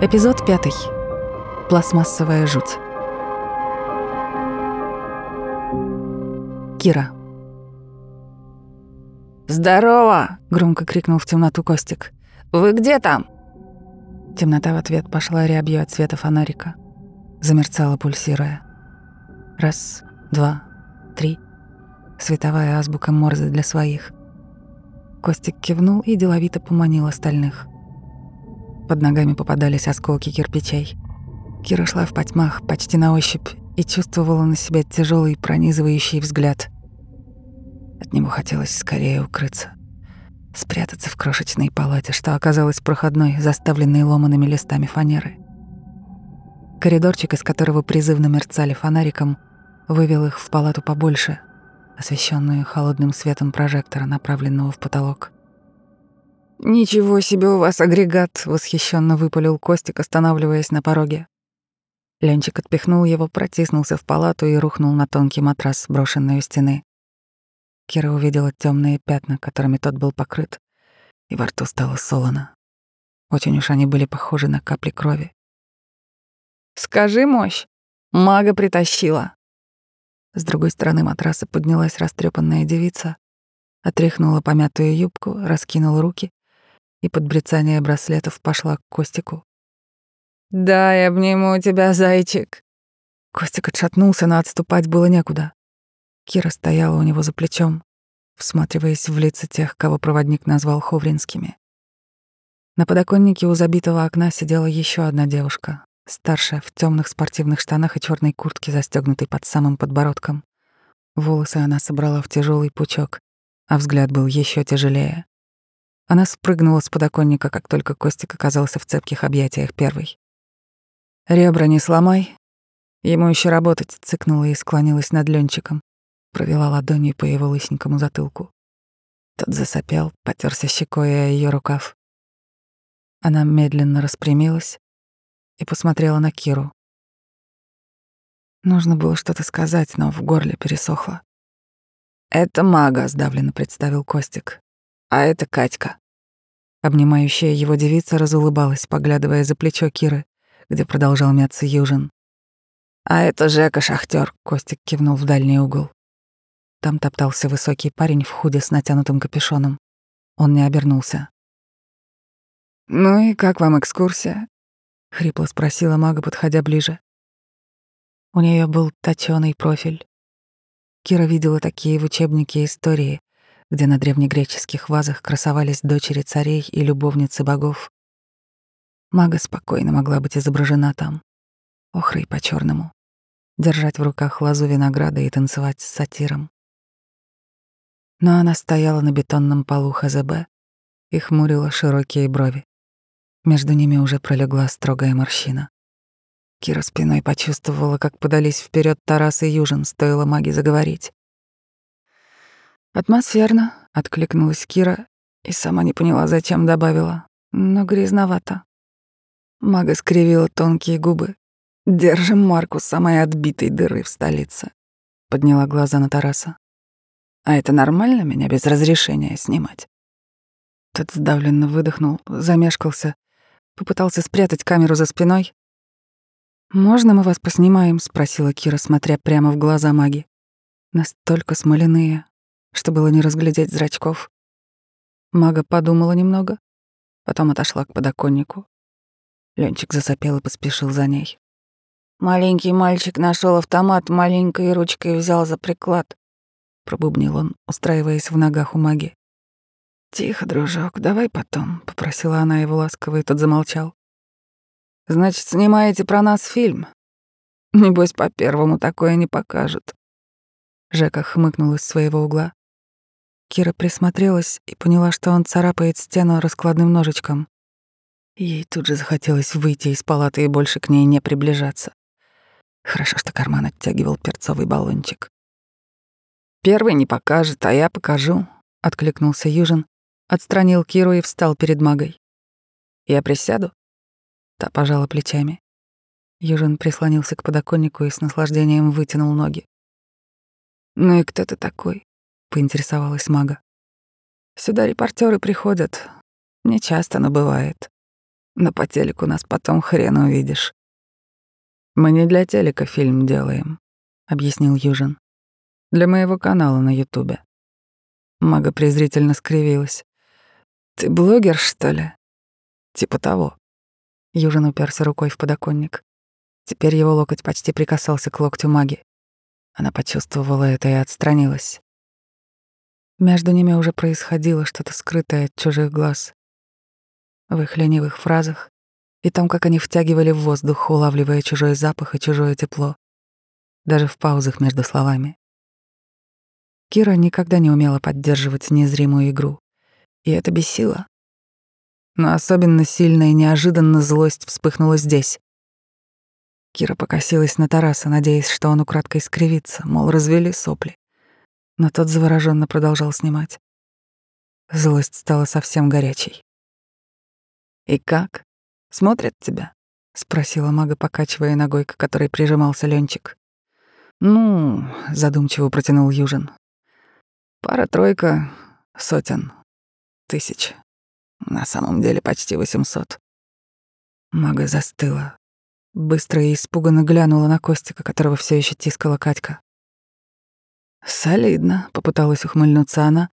Эпизод пятый. Пластмассовая жуть. Кира. «Здорово!» — громко крикнул в темноту Костик. «Вы где там?» Темнота в ответ пошла рябью от света фонарика. Замерцала, пульсируя. Раз, два, три. Световая азбука Морзе для своих. Костик кивнул и деловито поманил остальных. Под ногами попадались осколки кирпичей. Кира шла в потьмах почти на ощупь и чувствовала на себе тяжелый пронизывающий взгляд. От него хотелось скорее укрыться, спрятаться в крошечной палате, что оказалось проходной, заставленной ломаными листами фанеры. Коридорчик, из которого призывно мерцали фонариком, вывел их в палату побольше, освещенную холодным светом прожектора, направленного в потолок. «Ничего себе у вас агрегат!» — восхищенно выпалил Костик, останавливаясь на пороге. Ленчик отпихнул его, протиснулся в палату и рухнул на тонкий матрас, брошенный у стены. Кира увидела темные пятна, которыми тот был покрыт, и во рту стало солоно. Очень уж они были похожи на капли крови. «Скажи, мощь, мага притащила!» С другой стороны матраса поднялась растрепанная девица, отряхнула помятую юбку, раскинула руки и под брецание браслетов пошла к Костику. «Да, я обниму тебя, зайчик». Костик отшатнулся, но отступать было некуда. Кира стояла у него за плечом, всматриваясь в лица тех, кого проводник назвал Ховринскими. На подоконнике у забитого окна сидела еще одна девушка, старшая, в темных спортивных штанах и черной куртке, застегнутой под самым подбородком. Волосы она собрала в тяжелый пучок, а взгляд был еще тяжелее. Она спрыгнула с подоконника, как только Костик оказался в цепких объятиях первой. «Ребра не сломай. Ему еще работать», — цыкнула и склонилась над Ленчиком, провела ладонью по его лысенькому затылку. Тот засопел, потерся щекой о ее рукав. Она медленно распрямилась и посмотрела на Киру. Нужно было что-то сказать, но в горле пересохло. «Это мага», — сдавленно представил Костик. «А это Катька». Обнимающая его девица разулыбалась, поглядывая за плечо Киры где продолжал мяться Южин. «А это Жека шахтер, Костик кивнул в дальний угол. Там топтался высокий парень в худе с натянутым капюшоном. Он не обернулся. «Ну и как вам экскурсия?» — хрипло спросила мага, подходя ближе. У нее был точёный профиль. Кира видела такие в учебнике истории, где на древнегреческих вазах красовались дочери царей и любовницы богов. Мага спокойно могла быть изображена там, охрой по черному держать в руках лозу винограда и танцевать с сатиром. Но она стояла на бетонном полу ХЗБ и хмурила широкие брови. Между ними уже пролегла строгая морщина. Кира спиной почувствовала, как подались вперед Тарас и Южин, стоило маги заговорить. «Атмосферно», — откликнулась Кира и сама не поняла, зачем добавила, но грязновато. Мага скривила тонкие губы. «Держим марку самой отбитой дыры в столице», — подняла глаза на Тараса. «А это нормально меня без разрешения снимать?» Тот сдавленно выдохнул, замешкался, попытался спрятать камеру за спиной. «Можно мы вас поснимаем?» — спросила Кира, смотря прямо в глаза маги. Настолько смоляные, что было не разглядеть зрачков. Мага подумала немного, потом отошла к подоконнику, Ленчик засопел и поспешил за ней. «Маленький мальчик нашел автомат, маленькой ручкой взял за приклад», — пробубнил он, устраиваясь в ногах у маги. «Тихо, дружок, давай потом», — попросила она его ласково, и тот замолчал. «Значит, снимаете про нас фильм? Небось, по первому такое не покажут». Жека хмыкнул из своего угла. Кира присмотрелась и поняла, что он царапает стену раскладным ножичком. Ей тут же захотелось выйти из палаты и больше к ней не приближаться. Хорошо, что карман оттягивал перцовый баллончик. «Первый не покажет, а я покажу», — откликнулся Южин, отстранил Киру и встал перед магой. «Я присяду?» Та пожала плечами. Южин прислонился к подоконнику и с наслаждением вытянул ноги. «Ну и кто ты такой?» — поинтересовалась мага. «Сюда репортеры приходят. Не часто, но бывает. Но по телеку нас потом хрен увидишь. Мы не для телека фильм делаем, объяснил Южин. Для моего канала на Ютубе. Мага презрительно скривилась. Ты блогер, что ли? Типа того. Южин уперся рукой в подоконник. Теперь его локоть почти прикасался к локтю маги. Она почувствовала это и отстранилась. Между ними уже происходило что-то скрытое от чужих глаз. В их ленивых фразах и том, как они втягивали в воздух, улавливая чужой запах и чужое тепло, даже в паузах между словами. Кира никогда не умела поддерживать незримую игру, и это бесило. Но особенно сильная и неожиданно злость вспыхнула здесь. Кира покосилась на Тараса, надеясь, что он украдкой скривится, мол, развели сопли. Но тот завороженно продолжал снимать. Злость стала совсем горячей. «И как? Смотрят тебя?» — спросила мага, покачивая ногой, к которой прижимался Ленчик. «Ну...» — задумчиво протянул Южин. «Пара-тройка сотен, тысяч. На самом деле почти восемьсот». Мага застыла. Быстро и испуганно глянула на Костика, которого все еще тискала Катька. «Солидно», — попыталась ухмыльнуться она,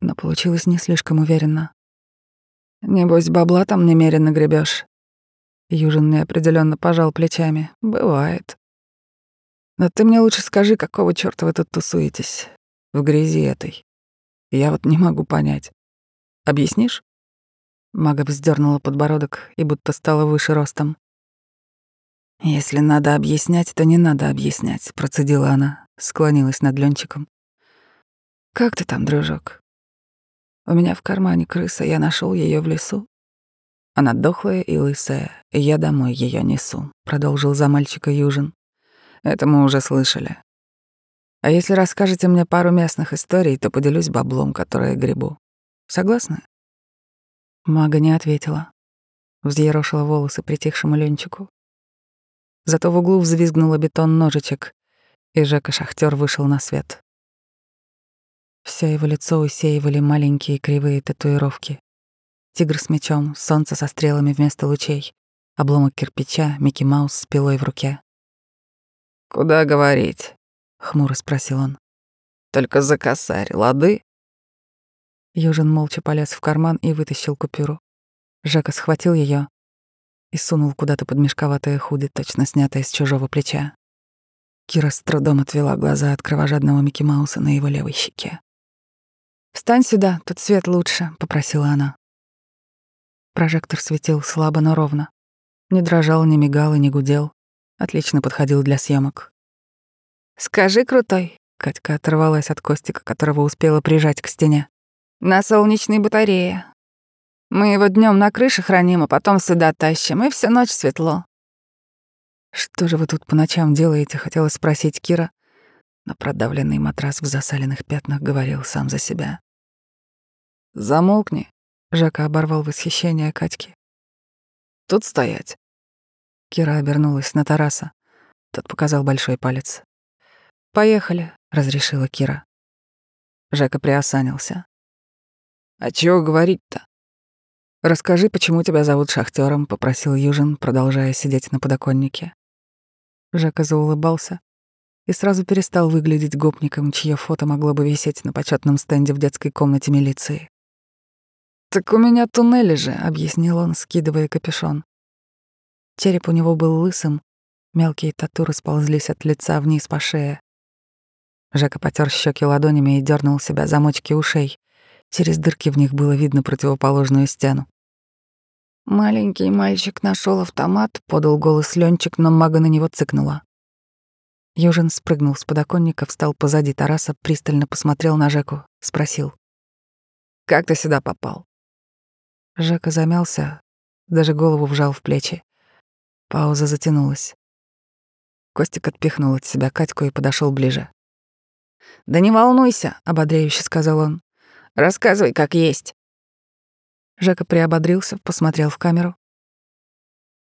но получилось не слишком уверенно. «Небось, бабла там немерено гребешь. Южин неопределенно пожал плечами. «Бывает. Но ты мне лучше скажи, какого чёрта вы тут тусуетесь? В грязи этой. Я вот не могу понять. Объяснишь?» Мага вздернула подбородок и будто стала выше ростом. «Если надо объяснять, то не надо объяснять», — процедила она, склонилась над Ленчиком. «Как ты там, дружок?» «У меня в кармане крыса, я нашел ее в лесу. Она дохлая и лысая, и я домой ее несу», — продолжил за мальчика Южин. «Это мы уже слышали. А если расскажете мне пару местных историй, то поделюсь баблом, которое грибу. Согласны?» Мага не ответила. Взъерошила волосы притихшему Ленчику. Зато в углу взвизгнула бетон ножичек, и Жека-шахтер вышел на свет. Все его лицо усеивали маленькие кривые татуировки. Тигр с мечом, солнце со стрелами вместо лучей, обломок кирпича, Микки Маус с пилой в руке. «Куда говорить?» — хмуро спросил он. «Только за косарь, лады?» Южин молча полез в карман и вытащил купюру. Жека схватил ее, и сунул куда-то под мешковатое худи, точно снятое с чужого плеча. Кира с трудом отвела глаза от кровожадного Микки Мауса на его левой щеке. «Встань сюда, тут свет лучше», — попросила она. Прожектор светил слабо, но ровно. Не дрожал, не мигал и не гудел. Отлично подходил для съемок. «Скажи, крутой», — Катька оторвалась от Костика, которого успела прижать к стене. «На солнечной батарее. Мы его днем на крыше храним, а потом сюда тащим, и всю ночь светло. Что же вы тут по ночам делаете, хотела спросить Кира, но продавленный матрас в засаленных пятнах говорил сам за себя. Замолкни, Жака оборвал восхищение Катьки. Тут стоять. Кира обернулась на Тараса. Тот показал большой палец. «Поехали», — разрешила Кира. Жака приосанился. «А чего говорить-то? «Расскажи, почему тебя зовут шахтером, попросил Южин, продолжая сидеть на подоконнике. Жека заулыбался и сразу перестал выглядеть гопником, чье фото могло бы висеть на почетном стенде в детской комнате милиции. «Так у меня туннели же», — объяснил он, скидывая капюшон. Череп у него был лысым, мелкие тату расползлись от лица вниз по шее. Жека потер щеки ладонями и дернул себя замочки ушей. Через дырки в них было видно противоположную стену. Маленький мальчик нашел автомат, подал голос Ленчик, но мага на него цыкнула. Южин спрыгнул с подоконника, встал позади Тараса, пристально посмотрел на Жеку, спросил. «Как ты сюда попал?» Жека замялся, даже голову вжал в плечи. Пауза затянулась. Костик отпихнул от себя Катьку и подошел ближе. «Да не волнуйся», — ободряюще сказал он. «Рассказывай, как есть». Жека приободрился, посмотрел в камеру.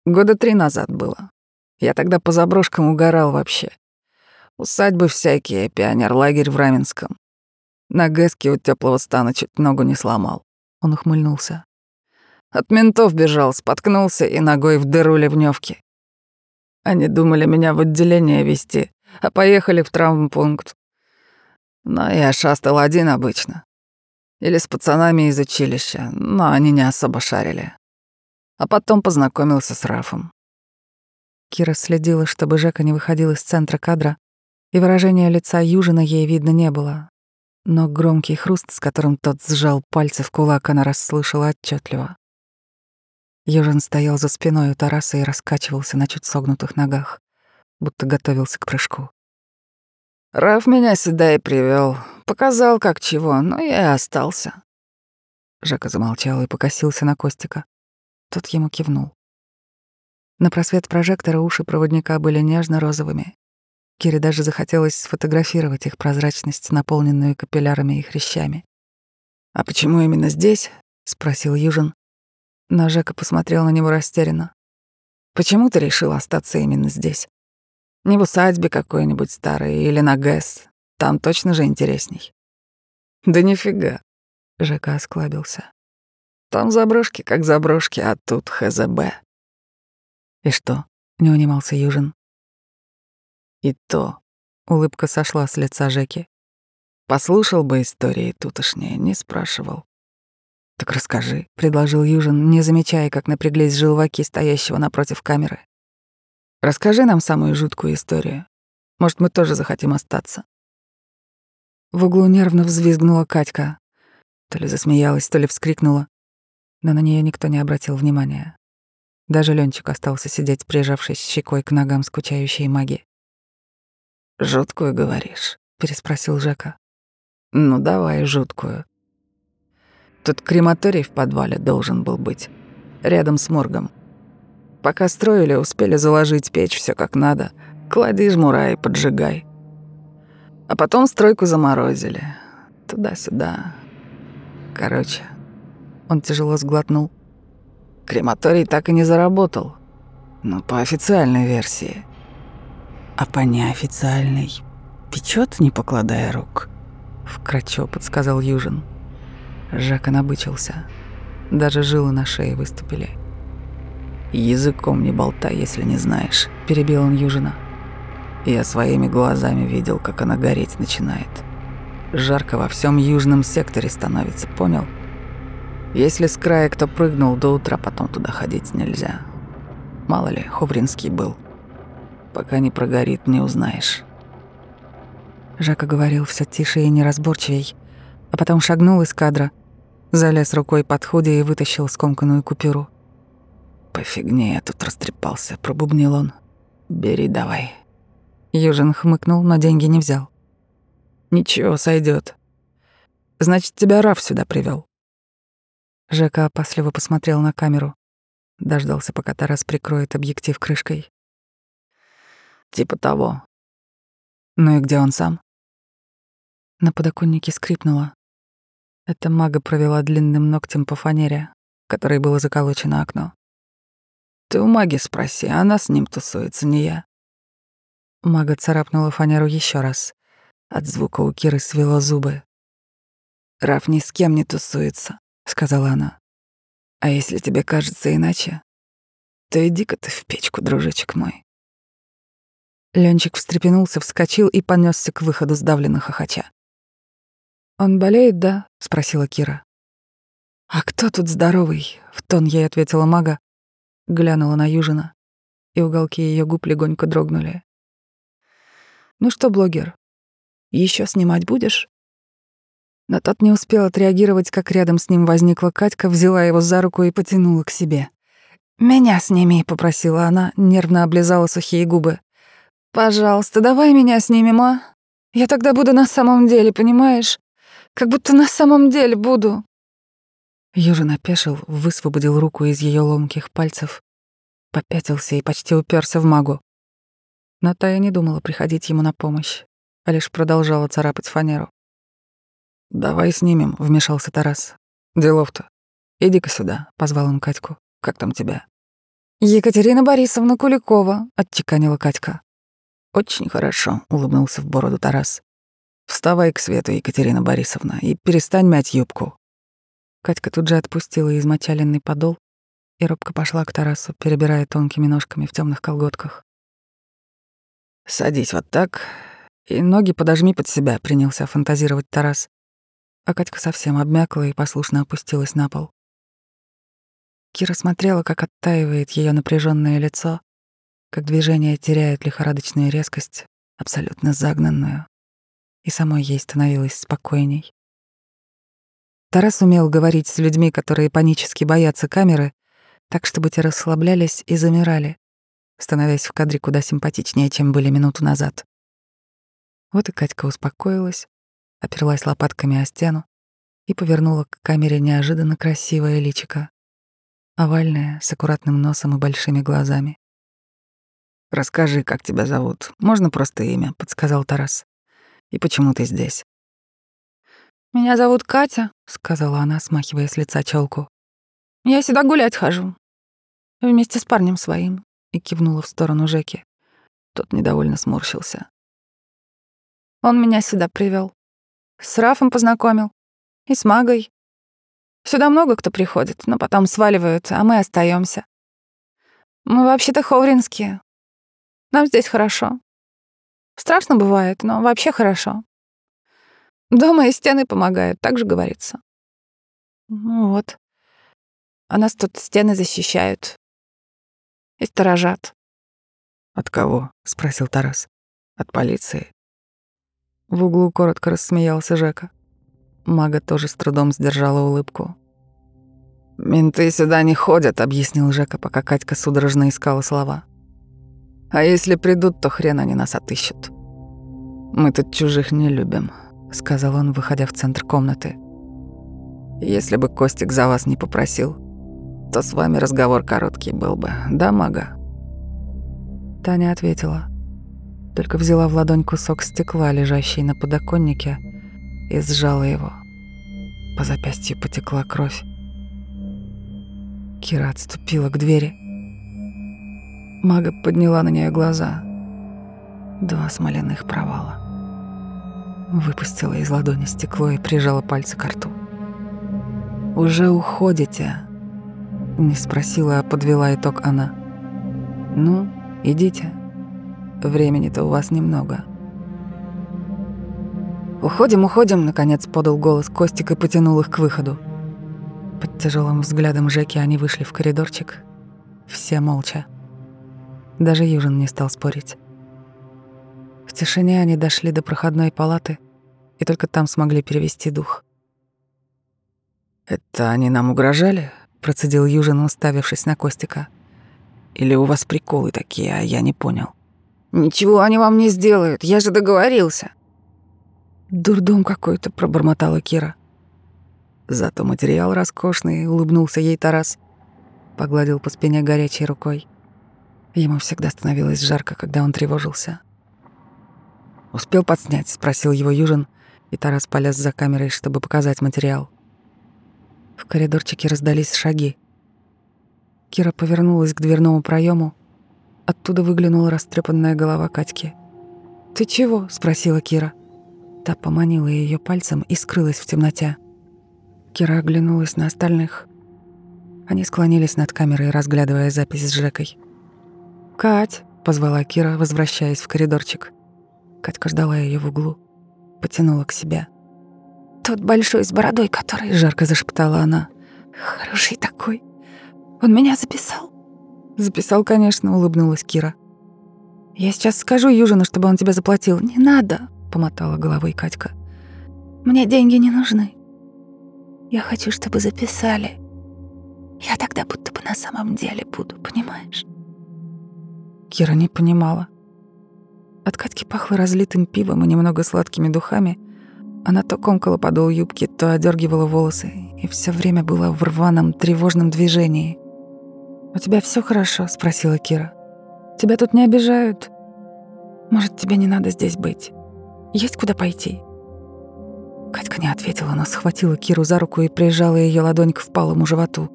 Года три назад было. Я тогда по заброшкам угорал вообще. Усадьбы всякие, пионер-лагерь в Раменском. На гэске у теплого стана чуть ногу не сломал. Он ухмыльнулся. От ментов бежал, споткнулся и ногой в дыру ливневки. Они думали меня в отделение вести, а поехали в травмпункт. Но я шастал один обычно. Или с пацанами из училища, но они не особо шарили. А потом познакомился с Рафом. Кира следила, чтобы Жека не выходил из центра кадра, и выражения лица Южина ей видно не было. Но громкий хруст, с которым тот сжал пальцы в кулак, она расслышала отчетливо. Южин стоял за спиной у Тараса и раскачивался на чуть согнутых ногах, будто готовился к прыжку. Раф меня сюда и привел, показал как чего, но я и остался. Жека замолчал и покосился на Костика. Тот ему кивнул. На просвет прожектора уши проводника были нежно-розовыми. Кире даже захотелось сфотографировать их прозрачность, наполненную капиллярами и хрящами. «А почему именно здесь?» — спросил Южин. Но Жека посмотрел на него растерянно. «Почему ты решил остаться именно здесь? Не в усадьбе какой-нибудь старой или на ГЭС. Там точно же интересней». «Да нифига», — Жека осклабился. «Там заброшки как заброшки, а тут ХЗБ». «И что?» — не унимался Южин. «И то», — улыбка сошла с лица Жеки. «Послушал бы истории тутошние, не спрашивал. «Так расскажи», — предложил Южин, не замечая, как напряглись желваки стоящего напротив камеры. «Расскажи нам самую жуткую историю. Может, мы тоже захотим остаться». В углу нервно взвизгнула Катька. То ли засмеялась, то ли вскрикнула. Но на нее никто не обратил внимания. Даже Ленчик остался сидеть, прижавшись щекой к ногам скучающей маги. «Жуткую, говоришь?» — переспросил Жека. «Ну, давай жуткую. Тут крематорий в подвале должен был быть, рядом с моргом. Пока строили, успели заложить печь, все как надо. Клади жмура и поджигай. А потом стройку заморозили. Туда-сюда. Короче, он тяжело сглотнул. Крематорий так и не заработал. Ну, по официальной версии. А по неофициальной печет, не покладая рук. Вкратчо подсказал Южин. Жака набычился. Даже жилы на шее выступили. «Языком не болтай, если не знаешь», — перебил он Южина. «Я своими глазами видел, как она гореть начинает. Жарко во всем южном секторе становится, понял? Если с края кто прыгнул, до утра потом туда ходить нельзя. Мало ли, Хувринский был. Пока не прогорит, не узнаешь». Жака говорил все тише и неразборчивей, а потом шагнул из кадра, Залез рукой под худи и вытащил скомканную купюру. «По фигне я тут растрепался», — пробубнил он. «Бери давай». Южин хмыкнул, но деньги не взял. «Ничего, сойдет. Значит, тебя Раф сюда привел. Жека опасливо посмотрел на камеру. Дождался, пока Тарас прикроет объектив крышкой. «Типа того». «Ну и где он сам?» На подоконнике скрипнуло. Эта мага провела длинным ногтем по фанере, которой было заколочено окно. «Ты у маги спроси, она с ним тусуется, не я». Мага царапнула фанеру еще раз. От звука у Киры свело зубы. «Раф ни с кем не тусуется», — сказала она. «А если тебе кажется иначе, то иди-ка ты в печку, дружочек мой». Ленчик встрепенулся, вскочил и понесся к выходу сдавленно хохоча. «Он болеет, да?» — спросила Кира. «А кто тут здоровый?» — в тон ей ответила мага, глянула на Южина, и уголки ее губ легонько дрогнули. «Ну что, блогер, еще снимать будешь?» Но тот не успел отреагировать, как рядом с ним возникла Катька, взяла его за руку и потянула к себе. «Меня сними», — попросила она, нервно облизала сухие губы. «Пожалуйста, давай меня снимем, а? Я тогда буду на самом деле, понимаешь? Как будто на самом деле буду. Южин опешил, высвободил руку из ее ломких пальцев, попятился и почти уперся в магу. Но та и не думала приходить ему на помощь, а лишь продолжала царапать фанеру. «Давай снимем», — вмешался Тарас. «Делов-то. Иди-ка сюда», — позвал он Катьку. «Как там тебя?» «Екатерина Борисовна Куликова», — отчеканила Катька. «Очень хорошо», — улыбнулся в бороду Тарас. Вставай к свету, Екатерина Борисовна, и перестань мять юбку. Катька тут же отпустила измочаленный подол и робко пошла к Тарасу, перебирая тонкими ножками в темных колготках. «Садись вот так и ноги подожми под себя», — принялся фантазировать Тарас. А Катька совсем обмякла и послушно опустилась на пол. Кира смотрела, как оттаивает ее напряженное лицо, как движения теряют лихорадочную резкость, абсолютно загнанную, и самой ей становилось спокойней. Тарас умел говорить с людьми, которые панически боятся камеры, так, чтобы те расслаблялись и замирали, становясь в кадре куда симпатичнее, чем были минуту назад. Вот и Катька успокоилась, оперлась лопатками о стену и повернула к камере неожиданно красивое личико, овальное, с аккуратным носом и большими глазами. «Расскажи, как тебя зовут. Можно просто имя», — подсказал Тарас. «И почему ты здесь?» «Меня зовут Катя», — сказала она, смахивая с лица челку. «Я сюда гулять хожу. Вместе с парнем своим», — и кивнула в сторону Жеки. Тот недовольно сморщился. «Он меня сюда привел. С Рафом познакомил. И с Магой. Сюда много кто приходит, но потом сваливают, а мы остаемся. Мы вообще-то ховринские. Нам здесь хорошо. Страшно бывает, но вообще хорошо. Дома и стены помогают, так же говорится. Ну вот. А нас тут стены защищают. И сторожат. «От кого?» — спросил Тарас. «От полиции?» В углу коротко рассмеялся Жека. Мага тоже с трудом сдержала улыбку. «Менты сюда не ходят», — объяснил Жека, пока Катька судорожно искала слова. «А если придут, то хрен они нас отыщут. Мы тут чужих не любим», — сказал он, выходя в центр комнаты. «Если бы Костик за вас не попросил, то с вами разговор короткий был бы, да, мага?» Таня ответила только взяла в ладонь кусок стекла, лежащий на подоконнике, и сжала его. По запястью потекла кровь. Кира отступила к двери. Мага подняла на нее глаза. Два смоляных провала. Выпустила из ладони стекло и прижала пальцы к рту. «Уже уходите?» Не спросила, а подвела итог она. «Ну, идите». Времени-то у вас немного. «Уходим, уходим», — наконец подал голос Костик и потянул их к выходу. Под тяжелым взглядом Жеки они вышли в коридорчик. Все молча. Даже Южин не стал спорить. В тишине они дошли до проходной палаты и только там смогли перевести дух. «Это они нам угрожали?» — процедил Южин, уставившись на Костика. «Или у вас приколы такие, а я не понял?» «Ничего они вам не сделают, я же договорился». «Дурдом какой-то», — пробормотала Кира. Зато материал роскошный, улыбнулся ей Тарас. Погладил по спине горячей рукой. Ему всегда становилось жарко, когда он тревожился. «Успел подснять?» — спросил его Южин, и Тарас полез за камерой, чтобы показать материал. В коридорчике раздались шаги. Кира повернулась к дверному проему Оттуда выглянула растрепанная голова Катьки. «Ты чего?» — спросила Кира. Та поманила ее пальцем и скрылась в темноте. Кира оглянулась на остальных. Они склонились над камерой, разглядывая запись с Жекой. «Кать!» — позвала Кира, возвращаясь в коридорчик. Катька ждала ее в углу, потянула к себе. «Тот большой с бородой, который...» — жарко зашептала она. «Хороший такой. Он меня записал». Записал, конечно, улыбнулась Кира. Я сейчас скажу Южину, чтобы он тебе заплатил. Не надо, помотала головой Катька. Мне деньги не нужны. Я хочу, чтобы записали. Я тогда будто бы на самом деле буду, понимаешь? Кира не понимала. От Катьки пахло разлитым пивом и немного сладкими духами. Она то комкала подол юбки, то одергивала волосы, и все время была в рваном, тревожном движении. «У тебя все хорошо?» — спросила Кира. «Тебя тут не обижают? Может, тебе не надо здесь быть? Есть куда пойти?» Катька не ответила, но схватила Киру за руку и прижала ее ладонь к впалому животу.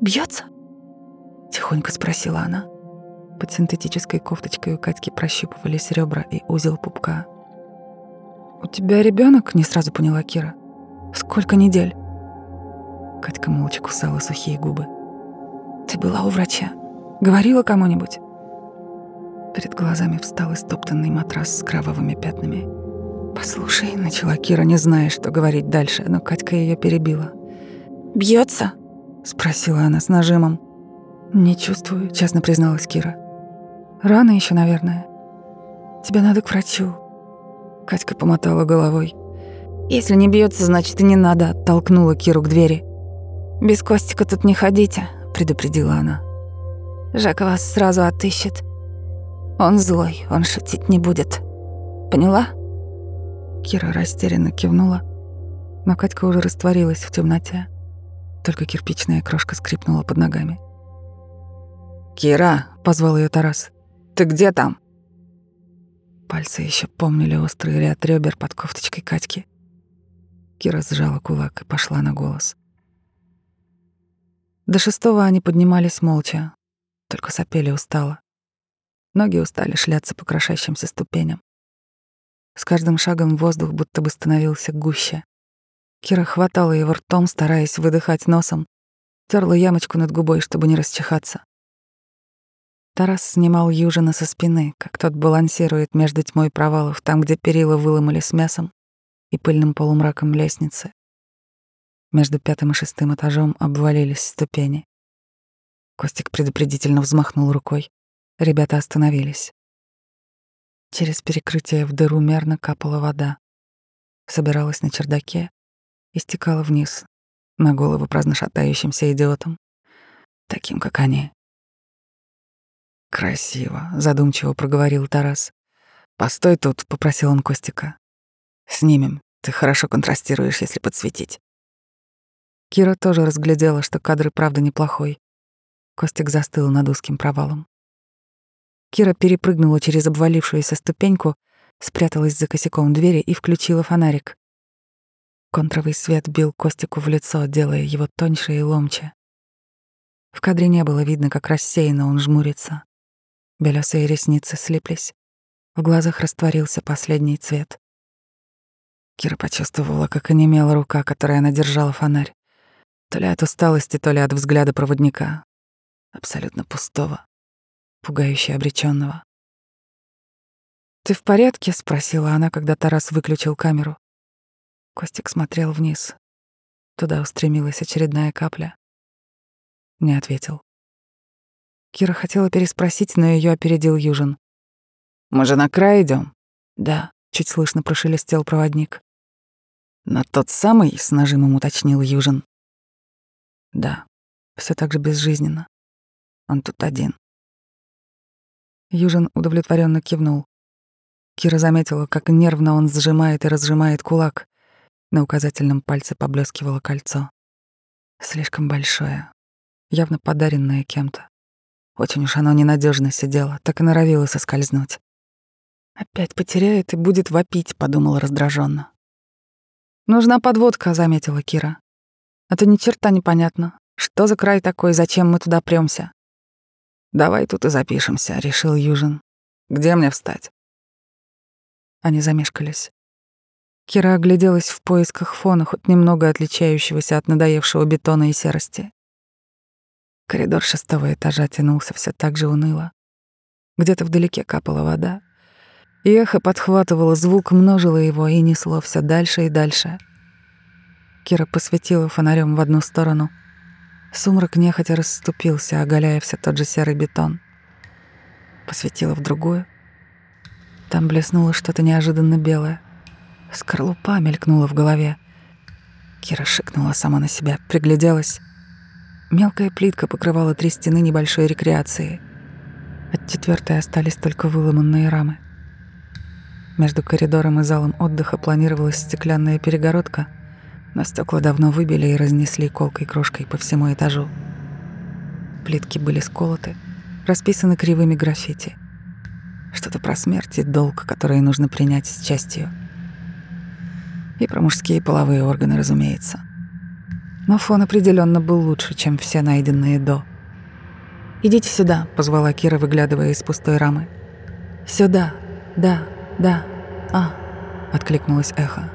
Бьется? тихонько спросила она. Под синтетической кофточкой у Катьки прощупывались ребра и узел пупка. «У тебя ребенок? не сразу поняла Кира. «Сколько недель?» Катька молча кусала сухие губы. «Ты была у врача? Говорила кому-нибудь?» Перед глазами встал истоптанный матрас с кровавыми пятнами. «Послушай», — начала Кира, не зная, что говорить дальше, но Катька ее перебила. Бьется? спросила она с нажимом. «Не чувствую», — честно призналась Кира. «Рано еще, наверное. Тебе надо к врачу». Катька помотала головой. «Если не бьется, значит и не надо», — оттолкнула Киру к двери. «Без Костика тут не ходите», — предупредила она. «Жака вас сразу отыщет. Он злой, он шутить не будет. Поняла?» Кира растерянно кивнула, но Катька уже растворилась в темноте. Только кирпичная крошка скрипнула под ногами. «Кира!» — позвал ее Тарас. «Ты где там?» Пальцы еще помнили острый ряд ребер под кофточкой Катьки. Кира сжала кулак и пошла на голос. До шестого они поднимались молча, только сопели устало. Ноги устали шляться по крошащимся ступеням. С каждым шагом воздух будто бы становился гуще. Кира хватала его ртом, стараясь выдыхать носом, терла ямочку над губой, чтобы не расчихаться. Тарас снимал Южина со спины, как тот балансирует между тьмой провалов, там, где перила выломали с мясом, и пыльным полумраком лестницы. Между пятым и шестым этажом обвалились ступени. Костик предупредительно взмахнул рукой. Ребята остановились. Через перекрытие в дыру мерно капала вода. Собиралась на чердаке и стекала вниз, на голову праздно шатающимся идиотам, таким, как они. «Красиво», — задумчиво проговорил Тарас. «Постой тут», — попросил он Костика. «Снимем. Ты хорошо контрастируешь, если подсветить». Кира тоже разглядела, что кадр и правда неплохой. Костик застыл над узким провалом. Кира перепрыгнула через обвалившуюся ступеньку, спряталась за косяком двери и включила фонарик. Контровый свет бил Костику в лицо, делая его тоньше и ломче. В кадре не было видно, как рассеянно он жмурится. Белёсые ресницы слиплись. В глазах растворился последний цвет. Кира почувствовала, как онемела рука, которой она держала фонарь. То ли от усталости, то ли от взгляда проводника. Абсолютно пустого, пугающе обречённого. «Ты в порядке?» — спросила она, когда Тарас выключил камеру. Костик смотрел вниз. Туда устремилась очередная капля. Не ответил. Кира хотела переспросить, но ее опередил Южин. «Мы же на край идем. «Да», — чуть слышно прошелестел проводник. «На тот самый?» — с нажимом уточнил Южин. «Да, все так же безжизненно. Он тут один». Южин удовлетворенно кивнул. Кира заметила, как нервно он сжимает и разжимает кулак. На указательном пальце поблескивало кольцо. Слишком большое, явно подаренное кем-то. Очень уж оно ненадежно сидело, так и норовило соскользнуть. «Опять потеряет и будет вопить», — подумала раздраженно. «Нужна подводка», — заметила Кира. «А то ни черта непонятно. Что за край такой, зачем мы туда прёмся?» «Давай тут и запишемся», — решил Южин. «Где мне встать?» Они замешкались. Кира огляделась в поисках фона, хоть немного отличающегося от надоевшего бетона и серости. Коридор шестого этажа тянулся все так же уныло. Где-то вдалеке капала вода, и эхо подхватывало звук, множило его и несло все дальше и дальше. Кира посветила фонарем в одну сторону. Сумрак нехотя расступился, оголяя все тот же серый бетон. Посветила в другую. Там блеснуло что-то неожиданно белое. Скорлупа мелькнула в голове. Кира шикнула сама на себя, пригляделась. Мелкая плитка покрывала три стены небольшой рекреации. От четвертой остались только выломанные рамы. Между коридором и залом отдыха планировалась стеклянная перегородка, но стекла давно выбили и разнесли колкой крошкой по всему этажу. Плитки были сколоты, расписаны кривыми граффити. Что-то про смерть и долг, которые нужно принять с частью. И про мужские половые органы, разумеется но фон определенно был лучше, чем все найденные до. «Идите сюда», — позвала Кира, выглядывая из пустой рамы. «Сюда, да, да, а», — откликнулось эхо.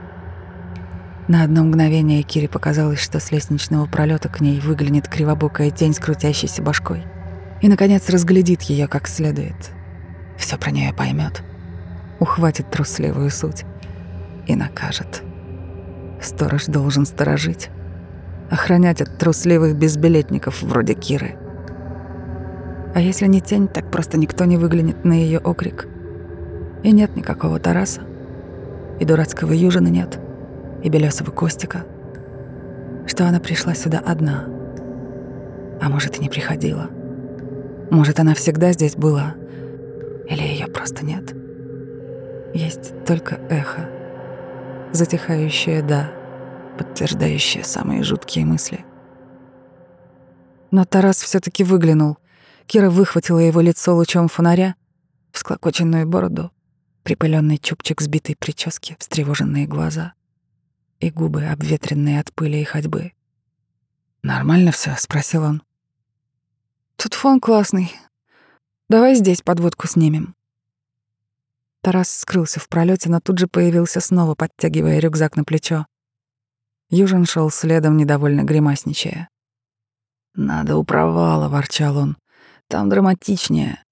На одно мгновение Кире показалось, что с лестничного пролета к ней выглянет кривобокая тень с крутящейся башкой и, наконец, разглядит ее как следует. Все про нее поймет, ухватит трусливую суть и накажет. Сторож должен сторожить, охранять от трусливых безбилетников вроде Киры. А если не тень, так просто никто не выглянет на ее окрик. И нет никакого Тараса, и дурацкого Южина нет, и белесого Костика. Что она пришла сюда одна. А может, и не приходила. Может, она всегда здесь была. Или ее просто нет. Есть только эхо. Затихающее «да», подтверждающее самые жуткие мысли. Но Тарас все таки выглянул. Кира выхватила его лицо лучом фонаря, всклокоченную бороду, припыленный чубчик сбитой прически, встревоженные глаза и губы, обветренные от пыли и ходьбы. «Нормально все? спросил он. «Тут фон классный. Давай здесь подводку снимем». Тарас скрылся в пролете, но тут же появился снова, подтягивая рюкзак на плечо. Южин шел следом, недовольно гримасничая. «Надо у провала», — ворчал он. «Там драматичнее».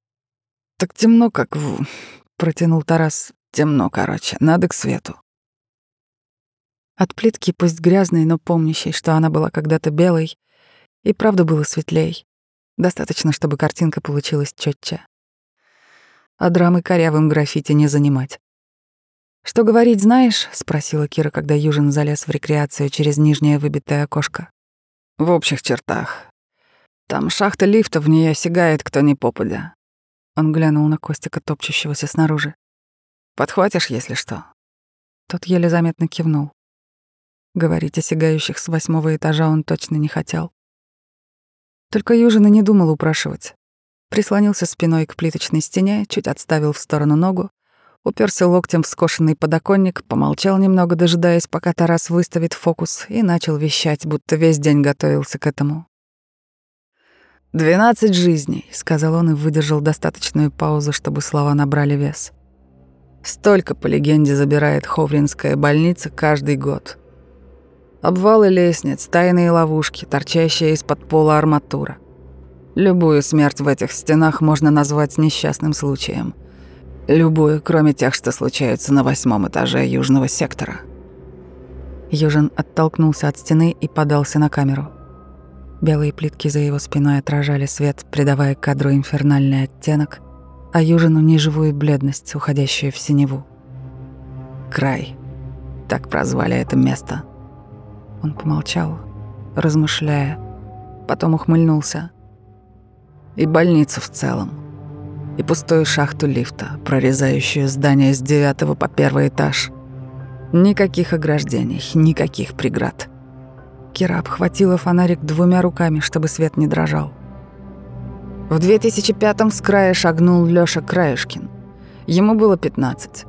«Так темно, как в...» — протянул Тарас. «Темно, короче. Надо к свету». От плитки, пусть грязной, но помнящей, что она была когда-то белой, и правда было светлей. Достаточно, чтобы картинка получилась четче. А драмы корявым граффити не занимать. «Что говорить знаешь?» — спросила Кира, когда Южин залез в рекреацию через нижнее выбитое окошко. «В общих чертах. Там шахта лифта, в нее сигает кто ни попадя». Он глянул на Костика, топчущегося снаружи. «Подхватишь, если что?» Тот еле заметно кивнул. Говорить о сигающих с восьмого этажа он точно не хотел. Только Южина не думал упрашивать. Прислонился спиной к плиточной стене, чуть отставил в сторону ногу, уперся локтем в скошенный подоконник, помолчал немного, дожидаясь, пока Тарас выставит фокус, и начал вещать, будто весь день готовился к этому. «Двенадцать жизней», — сказал он и выдержал достаточную паузу, чтобы слова набрали вес. «Столько, по легенде, забирает Ховринская больница каждый год. Обвалы лестниц, тайные ловушки, торчащая из-под пола арматура. Любую смерть в этих стенах можно назвать несчастным случаем. Любую, кроме тех, что случаются на восьмом этаже южного сектора. Южин оттолкнулся от стены и подался на камеру. Белые плитки за его спиной отражали свет, придавая кадру инфернальный оттенок, а Южину неживую бледность, уходящую в синеву. Край. Так прозвали это место. Он помолчал, размышляя, потом ухмыльнулся. И больницу в целом, и пустую шахту лифта, прорезающую здание с девятого по первый этаж. Никаких ограждений, никаких преград. Кира обхватила фонарик двумя руками, чтобы свет не дрожал. В 2005-м с края шагнул Лёша Краюшкин. Ему было 15.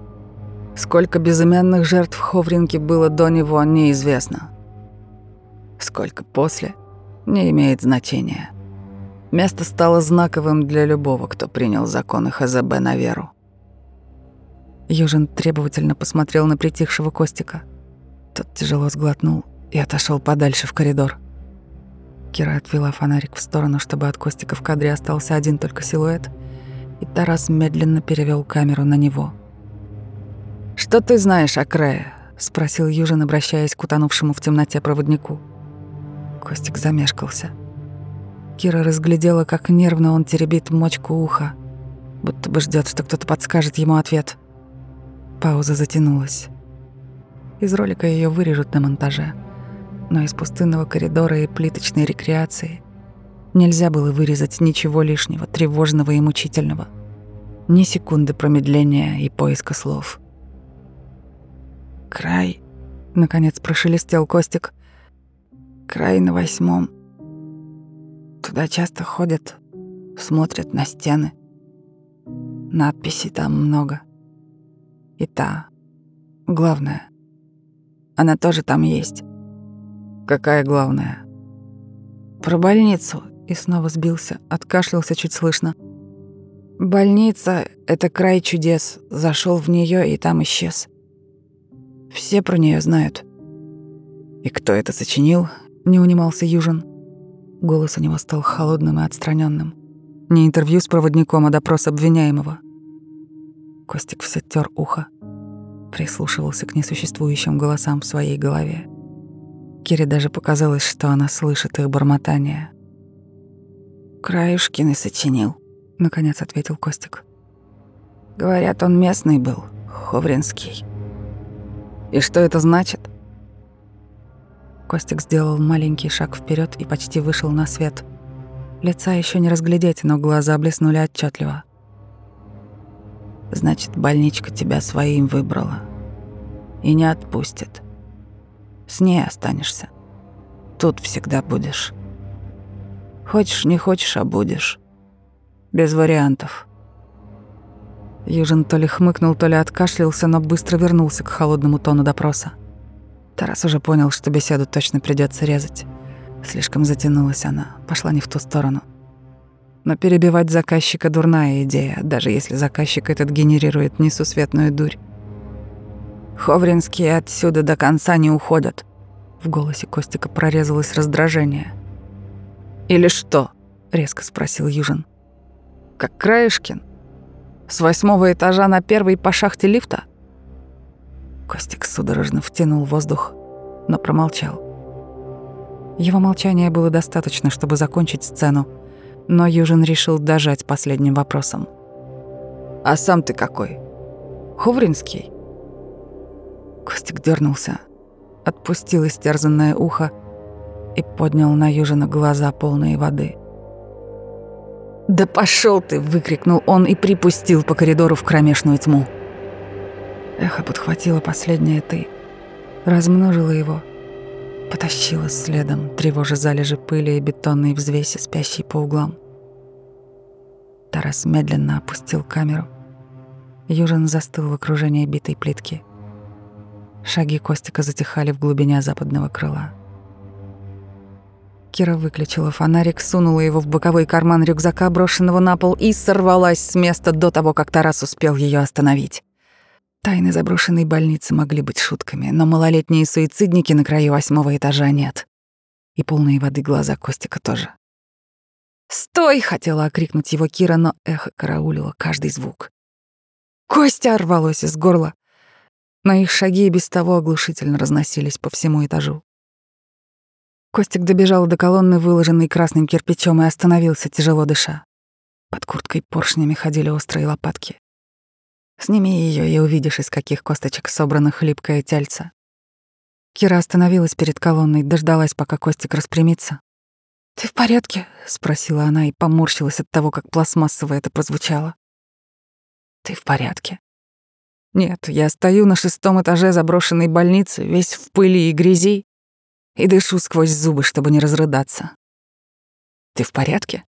Сколько безымянных жертв в Ховринке было до него, неизвестно. Сколько после, не имеет значения. Место стало знаковым для любого, кто принял законы ХЗБ на веру. Южин требовательно посмотрел на притихшего Костика. Тот тяжело сглотнул и отошел подальше в коридор. Кира отвела фонарик в сторону, чтобы от Костика в кадре остался один только силуэт, и Тарас медленно перевел камеру на него. «Что ты знаешь о Крае?» — спросил Южин, обращаясь к утонувшему в темноте проводнику. Костик замешкался. Кира разглядела, как нервно он теребит мочку уха, будто бы ждет, что кто-то подскажет ему ответ. Пауза затянулась. Из ролика ее вырежут на монтаже, но из пустынного коридора и плиточной рекреации нельзя было вырезать ничего лишнего, тревожного и мучительного. Ни секунды промедления и поиска слов. «Край», — наконец прошелестел Костик, край на восьмом. Туда часто ходят, смотрят на стены. Надписей там много. И та, главная, она тоже там есть. Какая главная? Про больницу. И снова сбился, откашлялся чуть слышно. Больница — это край чудес. Зашел в нее и там исчез. Все про нее знают. И кто это сочинил? Не унимался Южин. Голос у него стал холодным и отстраненным. Не интервью с проводником, а допрос обвиняемого. Костик все тер ухо, прислушивался к несуществующим голосам в своей голове. Кире даже показалось, что она слышит их бормотание. «Краюшкин и сочинил», — наконец ответил Костик. «Говорят, он местный был, Ховринский». «И что это значит?» Костик сделал маленький шаг вперед и почти вышел на свет. Лица еще не разглядеть, но глаза блеснули отчетливо. «Значит, больничка тебя своим выбрала и не отпустит. С ней останешься. Тут всегда будешь. Хочешь, не хочешь, а будешь. Без вариантов». Южин то ли хмыкнул, то ли откашлялся, но быстро вернулся к холодному тону допроса. Тарас уже понял, что беседу точно придется резать. Слишком затянулась она, пошла не в ту сторону. Но перебивать заказчика — дурная идея, даже если заказчик этот генерирует несусветную дурь. «Ховринские отсюда до конца не уходят», — в голосе Костика прорезалось раздражение. «Или что?» — резко спросил Южин. «Как Краешкин? С восьмого этажа на первый по шахте лифта?» Костик судорожно втянул воздух, но промолчал. Его молчания было достаточно, чтобы закончить сцену, но Южин решил дожать последним вопросом. «А сам ты какой? Хувринский?» Костик дернулся, отпустил истерзанное ухо и поднял на Южина глаза полные воды. «Да пошел ты!» — выкрикнул он и припустил по коридору в кромешную тьму. Эхо подхватило последнее «ты», размножило его, потащило следом, тревожа залежи пыли и бетонной взвеси, спящей по углам. Тарас медленно опустил камеру. Южин застыл в окружении битой плитки. Шаги Костика затихали в глубине западного крыла. Кира выключила фонарик, сунула его в боковой карман рюкзака, брошенного на пол, и сорвалась с места до того, как Тарас успел ее остановить. Тайны заброшенной больницы могли быть шутками, но малолетние суицидники на краю восьмого этажа нет. И полные воды глаза Костика тоже. «Стой!» — хотела окрикнуть его Кира, но эхо караулило каждый звук. «Костя!» — рвалось из горла. Но их шаги и без того оглушительно разносились по всему этажу. Костик добежал до колонны, выложенной красным кирпичом, и остановился, тяжело дыша. Под курткой поршнями ходили острые лопатки. Сними ее и увидишь, из каких косточек собрано хлипкое тельце. Кира остановилась перед колонной, дождалась, пока Костик распрямится. «Ты в порядке?» — спросила она и поморщилась от того, как пластмассово это прозвучало. «Ты в порядке?» «Нет, я стою на шестом этаже заброшенной больницы, весь в пыли и грязи, и дышу сквозь зубы, чтобы не разрыдаться. Ты в порядке?»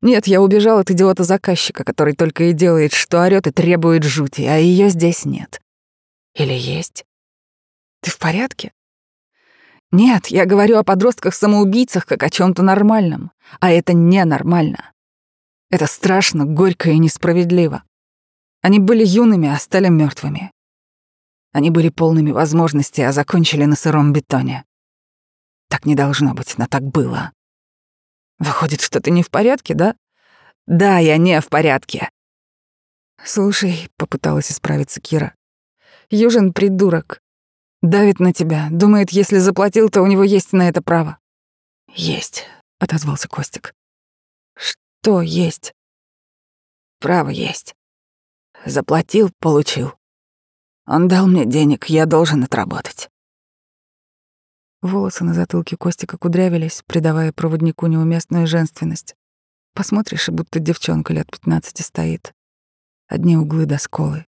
Нет, я убежал от идиота-заказчика, который только и делает, что орёт и требует жути, а ее здесь нет. Или есть? Ты в порядке? Нет, я говорю о подростках-самоубийцах как о чем то нормальном, а это ненормально. Это страшно, горько и несправедливо. Они были юными, а стали мертвыми. Они были полными возможностей, а закончили на сыром бетоне. Так не должно быть, но так было. Выходит, что ты не в порядке, да? Да, я не в порядке. Слушай, попыталась исправиться Кира. Южин придурок. Давит на тебя, думает, если заплатил, то у него есть на это право. Есть, отозвался Костик. Что есть? Право есть. Заплатил, получил. Он дал мне денег, я должен отработать. Волосы на затылке Костика кудрявились, придавая проводнику неуместную женственность. Посмотришь, и будто девчонка лет пятнадцати стоит. Одни углы до сколы.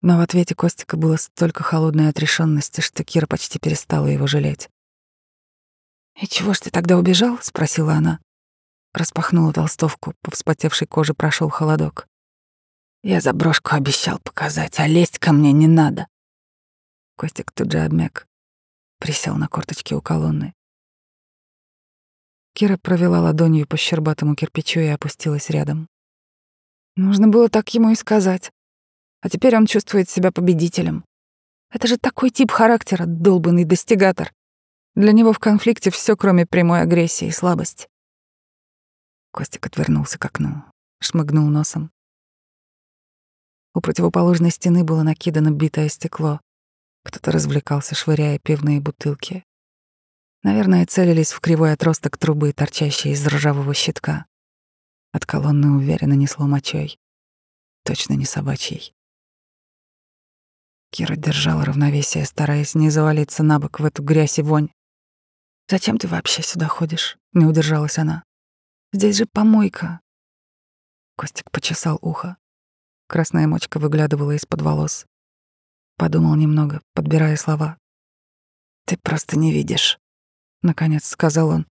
Но в ответе Костика было столько холодной отрешенности, что Кира почти перестала его жалеть. «И чего ж ты тогда убежал?» — спросила она. Распахнула толстовку, по вспотевшей коже прошел холодок. «Я заброшку обещал показать, а лезть ко мне не надо». Костик тут же обмяк присел на корточки у колонны. Кира провела ладонью по щербатому кирпичу и опустилась рядом. Нужно было так ему и сказать. А теперь он чувствует себя победителем. Это же такой тип характера, долбанный достигатор. Для него в конфликте все, кроме прямой агрессии и слабости. Костик отвернулся к окну, шмыгнул носом. У противоположной стены было накидано битое стекло. Кто-то развлекался, швыряя пивные бутылки. Наверное, целились в кривой отросток трубы, торчащей из ржавого щитка. От колонны уверенно несло мочой. Точно не собачьей. Кира держала равновесие, стараясь не завалиться на бок в эту грязь и вонь. «Зачем ты вообще сюда ходишь?» — не удержалась она. «Здесь же помойка». Костик почесал ухо. Красная мочка выглядывала из-под волос. Подумал немного, подбирая слова. «Ты просто не видишь», — наконец сказал он.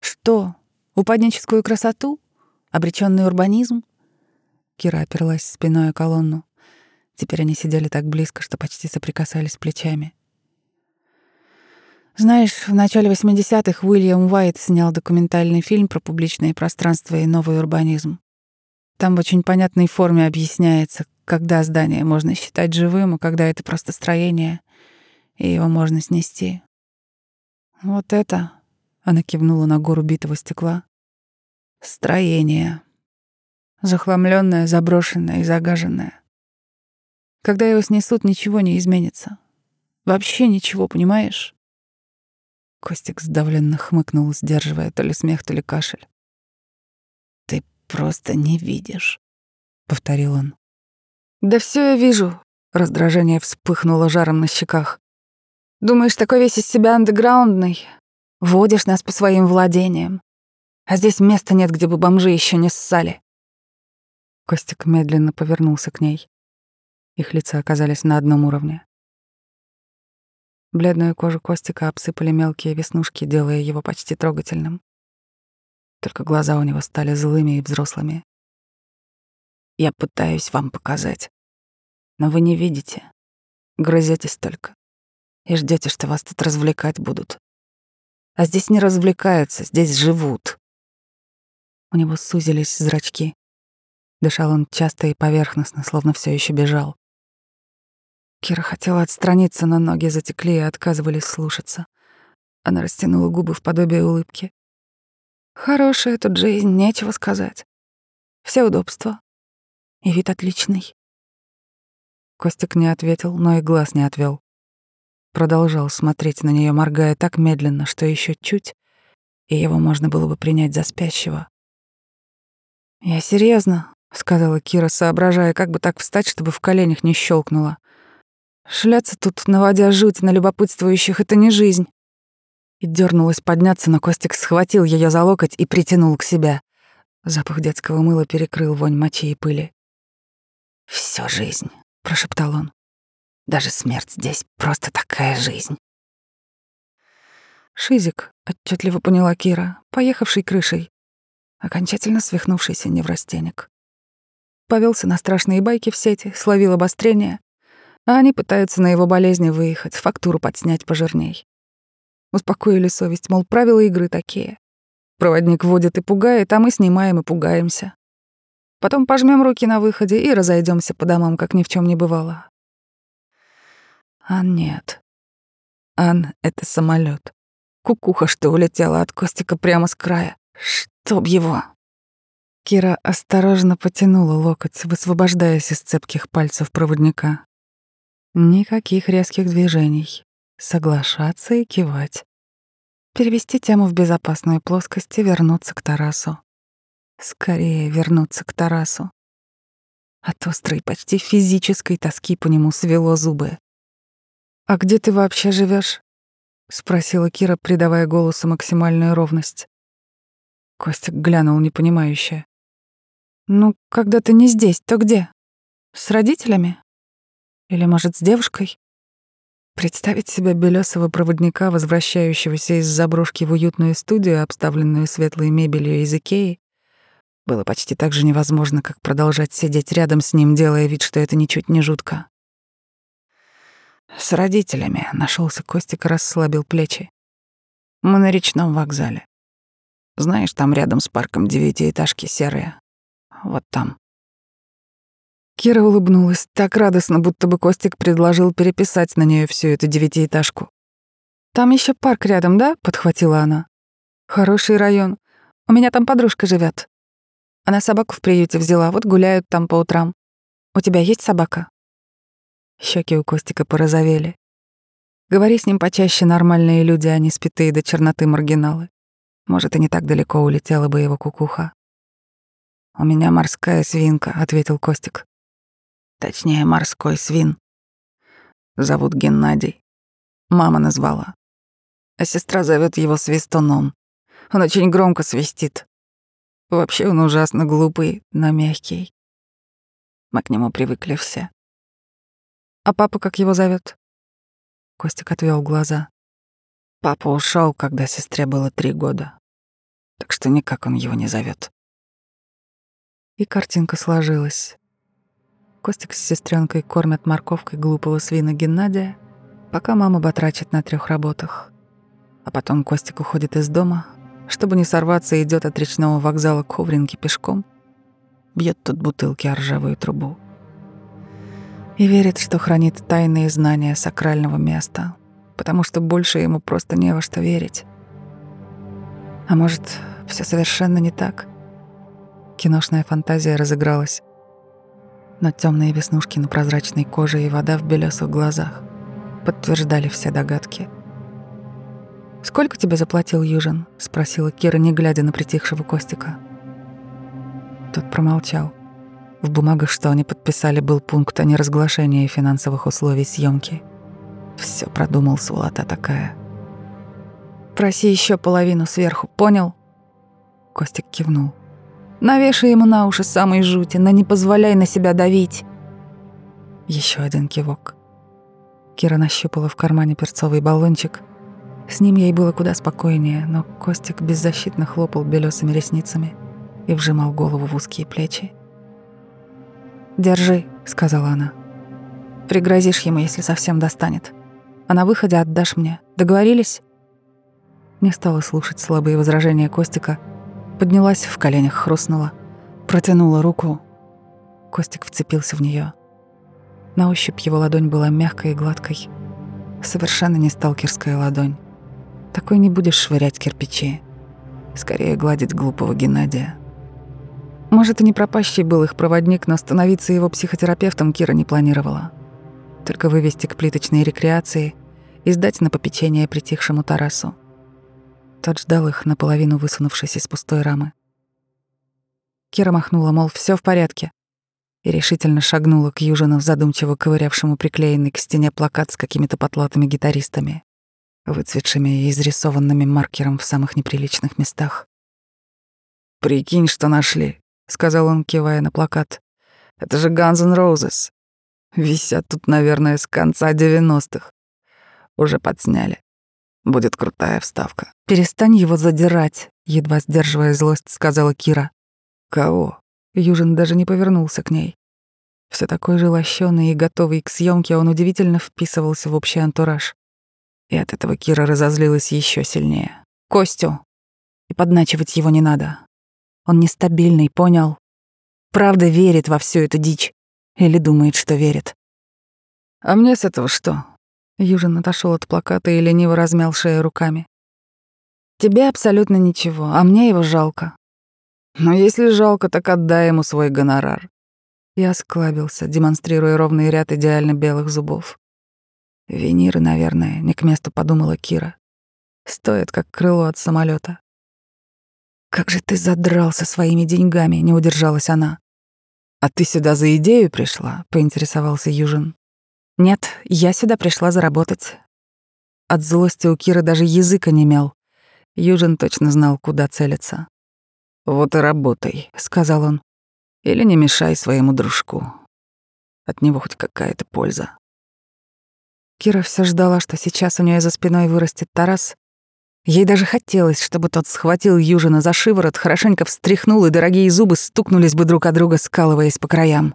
«Что? Упадническую красоту? Обреченный урбанизм?» Кира оперлась спиной о колонну. Теперь они сидели так близко, что почти соприкасались плечами. Знаешь, в начале 80-х Уильям Уайт снял документальный фильм про публичное пространство и новый урбанизм. Там в очень понятной форме объясняется, когда здание можно считать живым, а когда это просто строение, и его можно снести. Вот это, она кивнула на гору битого стекла, строение. Захламленное, заброшенное и загаженное. Когда его снесут, ничего не изменится. Вообще ничего, понимаешь? Костик сдавленно хмыкнул, сдерживая то ли смех, то ли кашель просто не видишь», — повторил он. «Да все я вижу», — раздражение вспыхнуло жаром на щеках. «Думаешь, такой весь из себя андеграундный? Водишь нас по своим владениям. А здесь места нет, где бы бомжи еще не ссали». Костик медленно повернулся к ней. Их лица оказались на одном уровне. Бледную кожу Костика обсыпали мелкие веснушки, делая его почти трогательным. Только глаза у него стали злыми и взрослыми. Я пытаюсь вам показать, но вы не видите. Грызетесь только и ждете, что вас тут развлекать будут. А здесь не развлекаются, здесь живут. У него сузились зрачки. Дышал он часто и поверхностно, словно все еще бежал. Кира хотела отстраниться, но ноги затекли и отказывались слушаться. Она растянула губы в подобие улыбки. Хорошая тут жизнь, нечего сказать. Все удобства. И вид отличный. Костик не ответил, но и глаз не отвел. Продолжал смотреть на нее, моргая так медленно, что еще чуть, и его можно было бы принять за спящего. «Я серьезно, сказала Кира, соображая, как бы так встать, чтобы в коленях не щелкнуло. «Шляться тут, наводя жуть на любопытствующих, — это не жизнь и дернулась подняться, но Костик схватил ее за локоть и притянул к себе. Запах детского мыла перекрыл вонь мочи и пыли. Всё жизнь», — прошептал он. «Даже смерть здесь просто такая жизнь». Шизик, отчетливо поняла Кира, поехавший крышей, окончательно свихнувшийся неврастенник. Повелся на страшные байки в сети, словил обострение, а они пытаются на его болезни выехать, фактуру подснять пожирней. Успокоили совесть, мол, правила игры такие. Проводник вводит и пугает, а мы снимаем и пугаемся. Потом пожмем руки на выходе и разойдемся по домам, как ни в чем не бывало. Ан нет. Ан — это самолет. Кукуха, что улетела от Костика прямо с края. Чтоб его! Кира осторожно потянула локоть, высвобождаясь из цепких пальцев проводника. Никаких резких движений соглашаться и кивать. Перевести тему в безопасную плоскость и вернуться к Тарасу. Скорее вернуться к Тарасу. От острой, почти физической тоски по нему свело зубы. «А где ты вообще живешь? спросила Кира, придавая голосу максимальную ровность. Костик глянул непонимающе. «Ну, когда ты не здесь, то где? С родителями? Или, может, с девушкой?» Представить себя белесого проводника, возвращающегося из заброшки в уютную студию, обставленную светлой мебелью из Икеи, было почти так же невозможно, как продолжать сидеть рядом с ним, делая вид, что это ничуть не жутко. С родителями нашелся Костик, расслабил плечи. Мы на речном вокзале. Знаешь, там рядом с парком девятиэтажки серые. Вот там. Кира улыбнулась так радостно, будто бы Костик предложил переписать на нее всю эту девятиэтажку. «Там еще парк рядом, да?» — подхватила она. «Хороший район. У меня там подружка живет. Она собаку в приюте взяла, вот гуляют там по утрам. У тебя есть собака?» Щеки у Костика порозовели. Говори с ним почаще нормальные люди, а не спитые до черноты маргиналы. Может, и не так далеко улетела бы его кукуха. «У меня морская свинка», — ответил Костик. Точнее, морской свин. Зовут Геннадий. Мама назвала. А сестра зовет его свистуном. Он очень громко свистит. Вообще он ужасно глупый, но мягкий. Мы к нему привыкли все. А папа как его зовет? Костик отвел глаза. Папа ушел, когда сестре было три года. Так что никак он его не зовет. И картинка сложилась. Костик с сестренкой кормят морковкой глупого свина Геннадия, пока мама батрачит на трех работах. А потом Костик уходит из дома, чтобы не сорваться, идет от речного вокзала к Ховринке пешком, бьет тут бутылки о ржавую трубу и верит, что хранит тайные знания сакрального места, потому что больше ему просто не во что верить. А может, все совершенно не так? Киношная фантазия разыгралась. Но темные веснушки на прозрачной коже и вода в белесых глазах подтверждали все догадки. «Сколько тебе заплатил Южин?» — спросила Кира, не глядя на притихшего Костика. Тот промолчал. В бумагах, что они подписали, был пункт о неразглашении финансовых условий съемки. Все продумал сволота такая. «Проси еще половину сверху, понял?» Костик кивнул. «Навешай ему на уши самой жути, но не позволяй на себя давить». Еще один кивок. Кира нащупала в кармане перцовый баллончик. С ним ей было куда спокойнее, но Костик беззащитно хлопал белесыми ресницами и вжимал голову в узкие плечи. «Держи», — сказала она. «Пригрозишь ему, если совсем достанет. А на выходе отдашь мне. Договорились?» Не стала слушать слабые возражения Костика. Поднялась, в коленях хрустнула. Протянула руку. Костик вцепился в нее. На ощупь его ладонь была мягкой и гладкой. Совершенно не сталкерская ладонь. Такой не будешь швырять кирпичи. Скорее гладить глупого Геннадия. Может, и не пропащий был их проводник, но становиться его психотерапевтом Кира не планировала. Только вывести к плиточной рекреации и сдать на попечение притихшему Тарасу. Тот ждал их, наполовину высунувшись из пустой рамы. Кира махнула, мол, все в порядке, и решительно шагнула к Южину, задумчиво ковырявшему приклеенный к стене плакат с какими-то потлатыми гитаристами, выцветшими и изрисованными маркером в самых неприличных местах. «Прикинь, что нашли», — сказал он, кивая на плакат. «Это же Guns N' Roses. Висят тут, наверное, с конца девяностых. Уже подсняли. Будет крутая вставка». «Перестань его задирать», — едва сдерживая злость, сказала Кира. «Кого?» Южин даже не повернулся к ней. Все такой же лощеный и готовый к съемке, он удивительно вписывался в общий антураж. И от этого Кира разозлилась еще сильнее. «Костю!» И подначивать его не надо. Он нестабильный, понял? Правда верит во всю эту дичь. Или думает, что верит. А мне с этого что? Южин отошел от плаката и лениво размял шею руками. Тебе абсолютно ничего, а мне его жалко. Но если жалко, так отдай ему свой гонорар. Я склабился, демонстрируя ровный ряд идеально белых зубов. Виниры, наверное, не к месту подумала Кира. Стоят как крыло от самолета. «Как же ты задрался своими деньгами!» — не удержалась она. «А ты сюда за идею пришла?» — поинтересовался Южин. «Нет, я сюда пришла заработать». От злости у Киры даже язык онемел. Южин точно знал, куда целиться. «Вот и работай», — сказал он. «Или не мешай своему дружку. От него хоть какая-то польза». Кира все ждала, что сейчас у нее за спиной вырастет Тарас Ей даже хотелось, чтобы тот схватил Южина за шиворот, хорошенько встряхнул, и дорогие зубы стукнулись бы друг о друга, скалываясь по краям.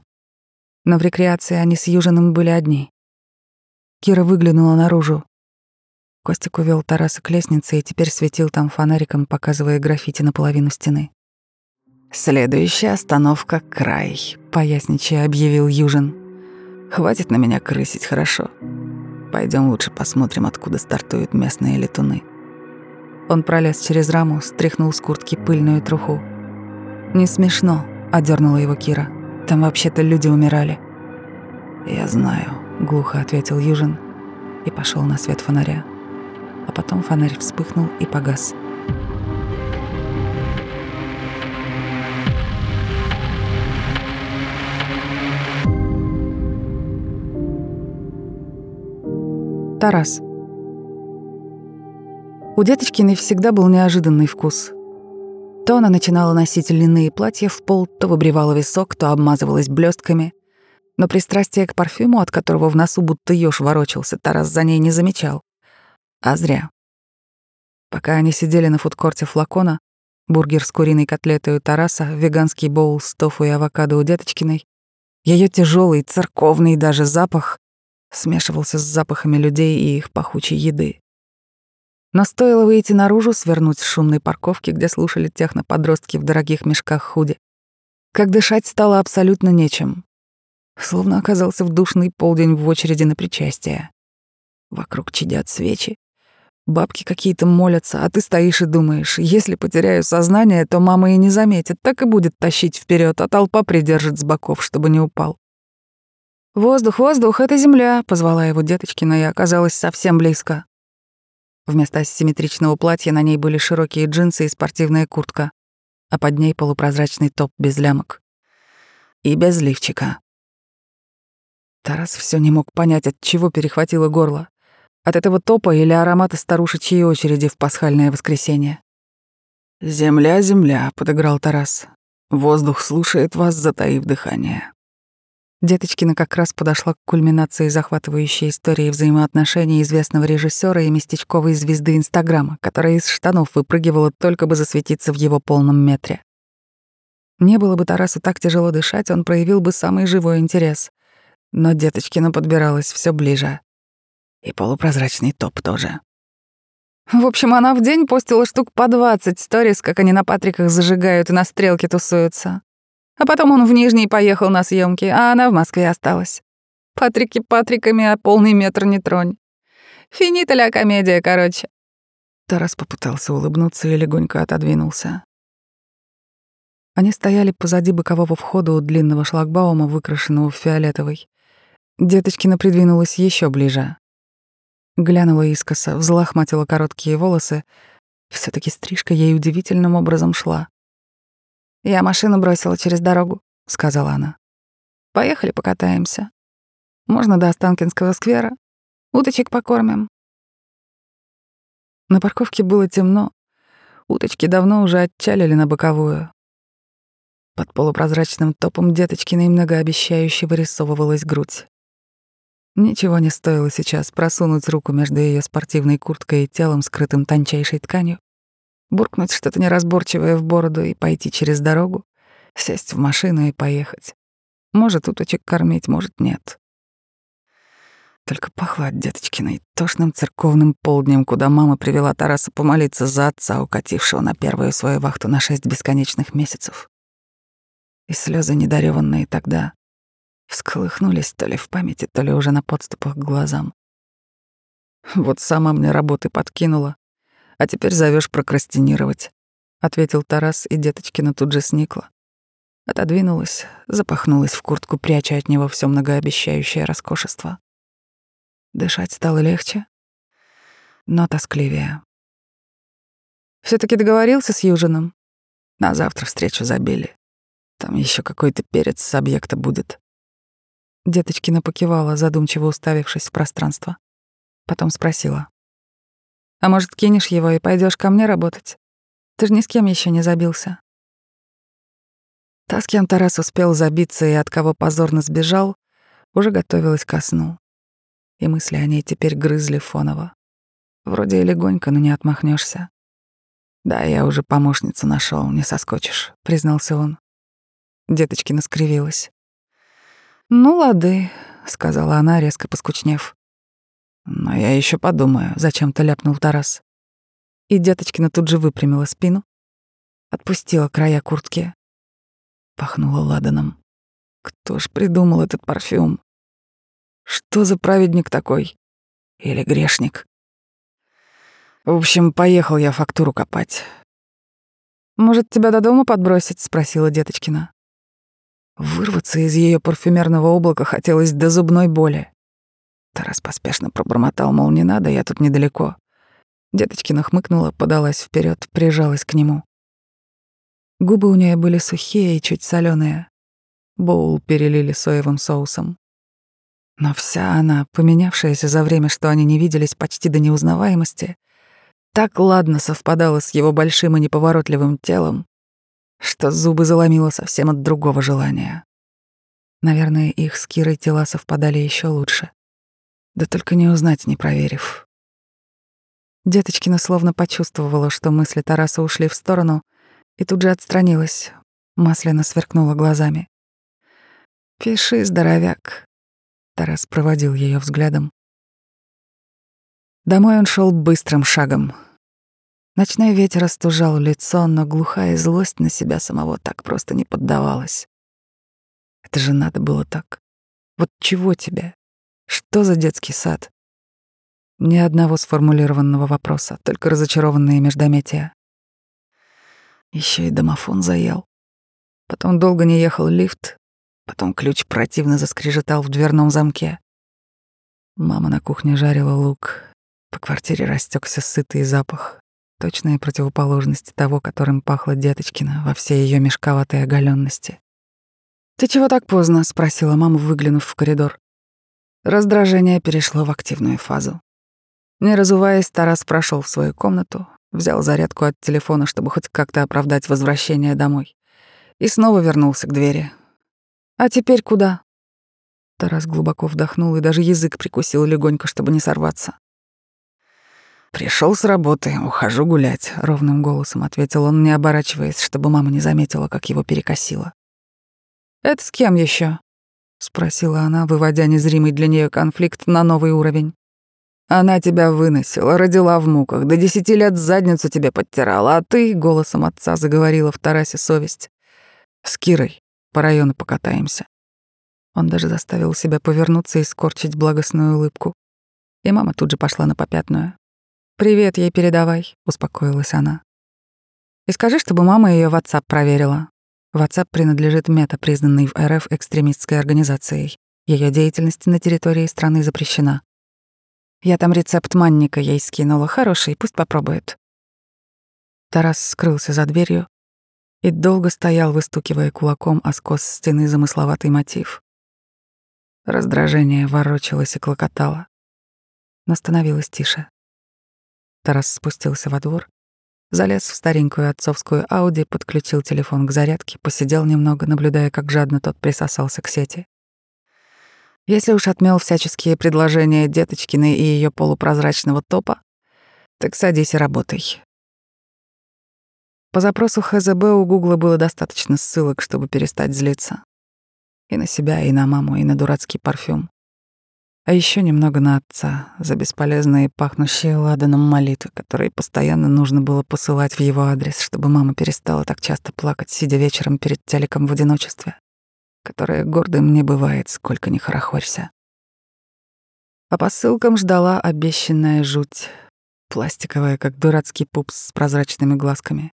Но в рекреации они с Южином были одни. Кира выглянула наружу. Костик увел Тараса к лестнице и теперь светил там фонариком, показывая граффити наполовину стены. «Следующая остановка — край», — поясничая объявил Южин. «Хватит на меня крысить, хорошо? Пойдем лучше посмотрим, откуда стартуют местные летуны». Он пролез через раму, стряхнул с куртки пыльную труху. «Не смешно», — одернула его Кира. «Там вообще-то люди умирали». «Я знаю», — глухо ответил Южин и пошел на свет фонаря. А потом фонарь вспыхнул и погас. Тарас. У деточкиной всегда был неожиданный вкус. То она начинала носить льняные платья в пол, то выбривала висок, то обмазывалась блестками. Но пристрастие к парфюму, от которого в носу будто ёж ворочался, Тарас за ней не замечал. А зря. Пока они сидели на фудкорте флакона, бургер с куриной котлетой у Тараса, веганский боул с тофу и авокадо у деточкиной, ее тяжелый, церковный даже запах смешивался с запахами людей и их пахучей еды. Но стоило выйти наружу, свернуть с шумной парковки, где слушали техно-подростки в дорогих мешках худи, как дышать стало абсолютно нечем. Словно оказался в душный полдень в очереди на причастие. Вокруг чадят свечи, бабки какие-то молятся, а ты стоишь и думаешь, если потеряю сознание, то мама и не заметит, так и будет тащить вперед, а толпа придержит с боков, чтобы не упал. «Воздух, воздух, это земля», — позвала его деточкина и оказалась совсем близко. Вместо асимметричного платья на ней были широкие джинсы и спортивная куртка, а под ней полупрозрачный топ без лямок. И без лифчика. Тарас все не мог понять, от чего перехватило горло. От этого топа или аромата старушечьей очереди в пасхальное воскресенье. «Земля, земля», — подыграл Тарас. «Воздух слушает вас, затаив дыхание». Деточкина как раз подошла к кульминации захватывающей истории взаимоотношений известного режиссера и местечковой звезды Инстаграма, которая из штанов выпрыгивала только бы засветиться в его полном метре. Не было бы Тарасу так тяжело дышать, он проявил бы самый живой интерес. Но Деточкина подбиралась все ближе. И полупрозрачный топ тоже. В общем, она в день постила штук по 20 сторис, как они на Патриках зажигают и на стрелке тусуются. А потом он в Нижний поехал на съемки, а она в Москве осталась. Патрики Патриками, а полный метр не тронь. Финита ля комедия, короче. Тарас попытался улыбнуться и легонько отодвинулся. Они стояли позади бокового входа у длинного шлагбаума, выкрашенного в фиолетовый. Деточкина придвинулась еще ближе. Глянула искоса, взлохматила короткие волосы. все таки стрижка ей удивительным образом шла. «Я машину бросила через дорогу», — сказала она. «Поехали покатаемся. Можно до Останкинского сквера. Уточек покормим». На парковке было темно. Уточки давно уже отчалили на боковую. Под полупрозрачным топом деточкиной многообещающе вырисовывалась грудь. Ничего не стоило сейчас просунуть руку между ее спортивной курткой и телом, скрытым тончайшей тканью, буркнуть что-то неразборчивое в бороду и пойти через дорогу, сесть в машину и поехать. Может, уточек кормить, может, нет. Только пахло от деточкиной тошным церковным полднем, куда мама привела Тараса помолиться за отца, укатившего на первую свою вахту на шесть бесконечных месяцев. И слезы, недареванные тогда, всколыхнулись то ли в памяти, то ли уже на подступах к глазам. Вот сама мне работы подкинула, а теперь зовешь прокрастинировать», — ответил Тарас, и Деточкина тут же сникла. Отодвинулась, запахнулась в куртку, пряча от него все многообещающее роскошество. Дышать стало легче, но тоскливее. все таки договорился с Южином. На завтра встречу забили. Там еще какой-то перец с объекта будет. Деточкина покивала, задумчиво уставившись в пространство. Потом спросила. А может, кинешь его и пойдешь ко мне работать? Ты же ни с кем еще не забился. Та, с кем Тарас успел забиться и от кого позорно сбежал, уже готовилась ко сну. И мысли о ней теперь грызли фоново. Вроде и легонько, но не отмахнешься. «Да, я уже помощницу нашел, не соскочишь», — признался он. Деточкина скривилась. «Ну, лады», — сказала она, резко поскучнев. Но я еще подумаю, зачем-то ляпнул Тарас. И Деточкина тут же выпрямила спину, отпустила края куртки, пахнула ладаном. Кто ж придумал этот парфюм? Что за праведник такой? Или грешник? В общем, поехал я фактуру копать. «Может, тебя до дома подбросить?» — спросила Деточкина. Вырваться из ее парфюмерного облака хотелось до зубной боли. Тарас поспешно пробормотал, мол, не надо, я тут недалеко. Деточкина хмыкнула, подалась вперед, прижалась к нему. Губы у нее были сухие и чуть соленые. Боул перелили соевым соусом. Но вся она, поменявшаяся за время, что они не виделись почти до неузнаваемости, так ладно совпадала с его большим и неповоротливым телом, что зубы заломило совсем от другого желания. Наверное, их с Кирой тела совпадали еще лучше. Да только не узнать, не проверив. Деточкина словно почувствовала, что мысли Тараса ушли в сторону, и тут же отстранилась, масляно сверкнула глазами. «Пиши, здоровяк», — Тарас проводил ее взглядом. Домой он шел быстрым шагом. Ночной ветер остужал лицо, но глухая злость на себя самого так просто не поддавалась. Это же надо было так. Вот чего тебе? Что за детский сад? Ни одного сформулированного вопроса, только разочарованные междометия. Еще и домофон заел. Потом долго не ехал лифт, потом ключ противно заскрежетал в дверном замке. Мама на кухне жарила лук. По квартире растекся сытый запах, точная противоположность того, которым пахла Деточкина во всей ее мешковатой оголенности. «Ты чего так поздно?» — спросила мама, выглянув в коридор. Раздражение перешло в активную фазу. Не разуваясь, Тарас прошел в свою комнату, взял зарядку от телефона, чтобы хоть как-то оправдать возвращение домой, и снова вернулся к двери. «А теперь куда?» Тарас глубоко вдохнул и даже язык прикусил легонько, чтобы не сорваться. Пришел с работы, ухожу гулять», — ровным голосом ответил он, не оборачиваясь, чтобы мама не заметила, как его перекосило. «Это с кем еще? — спросила она, выводя незримый для нее конфликт на новый уровень. «Она тебя выносила, родила в муках, до десяти лет задницу тебе подтирала, а ты, — голосом отца заговорила в Тарасе совесть, — с Кирой по району покатаемся». Он даже заставил себя повернуться и скорчить благостную улыбку. И мама тут же пошла на попятную. «Привет ей передавай», — успокоилась она. «И скажи, чтобы мама ее в WhatsApp проверила. WhatsApp принадлежит Мета, признанной в РФ экстремистской организацией. Ее деятельность на территории страны запрещена. Я там рецепт манника ей скинула, хороший, пусть попробует. Тарас скрылся за дверью и долго стоял, выстукивая кулаком о скос стены замысловатый мотив. Раздражение ворочалось и клокотало, но становилось тише. Тарас спустился во двор Залез в старенькую отцовскую Ауди, подключил телефон к зарядке, посидел немного, наблюдая, как жадно тот присосался к сети. Если уж отмел всяческие предложения Деточкиной и ее полупрозрачного топа, так садись и работай. По запросу ХЗБ у Гугла было достаточно ссылок, чтобы перестать злиться. И на себя, и на маму, и на дурацкий парфюм. А еще немного на отца за бесполезные пахнущие ладаном молитвы, которые постоянно нужно было посылать в его адрес, чтобы мама перестала так часто плакать, сидя вечером перед телеком в одиночестве, которое гордым не бывает, сколько ни хорохорься. По ссылкам ждала обещанная жуть, пластиковая, как дурацкий пупс с прозрачными глазками.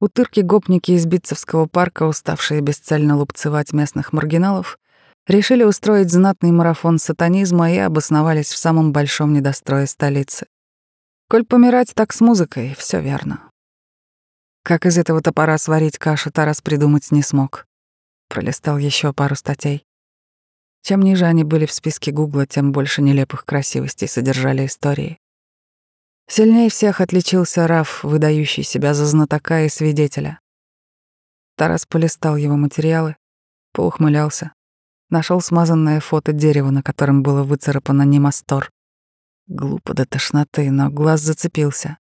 Утырки-гопники из Битцевского парка, уставшие бесцельно лупцевать местных маргиналов, решили устроить знатный марафон сатанизма и обосновались в самом большом недострое столицы. Коль помирать так с музыкой, все верно. Как из этого топора сварить кашу, Тарас придумать не смог. Пролистал еще пару статей. Чем ниже они были в списке Гугла, тем больше нелепых красивостей содержали истории. Сильнее всех отличился Раф, выдающий себя за знатока и свидетеля. Тарас полистал его материалы, поухмылялся, Нашел смазанное фото дерева, на котором было выцарапано немастор. Глупо до тошноты, но глаз зацепился.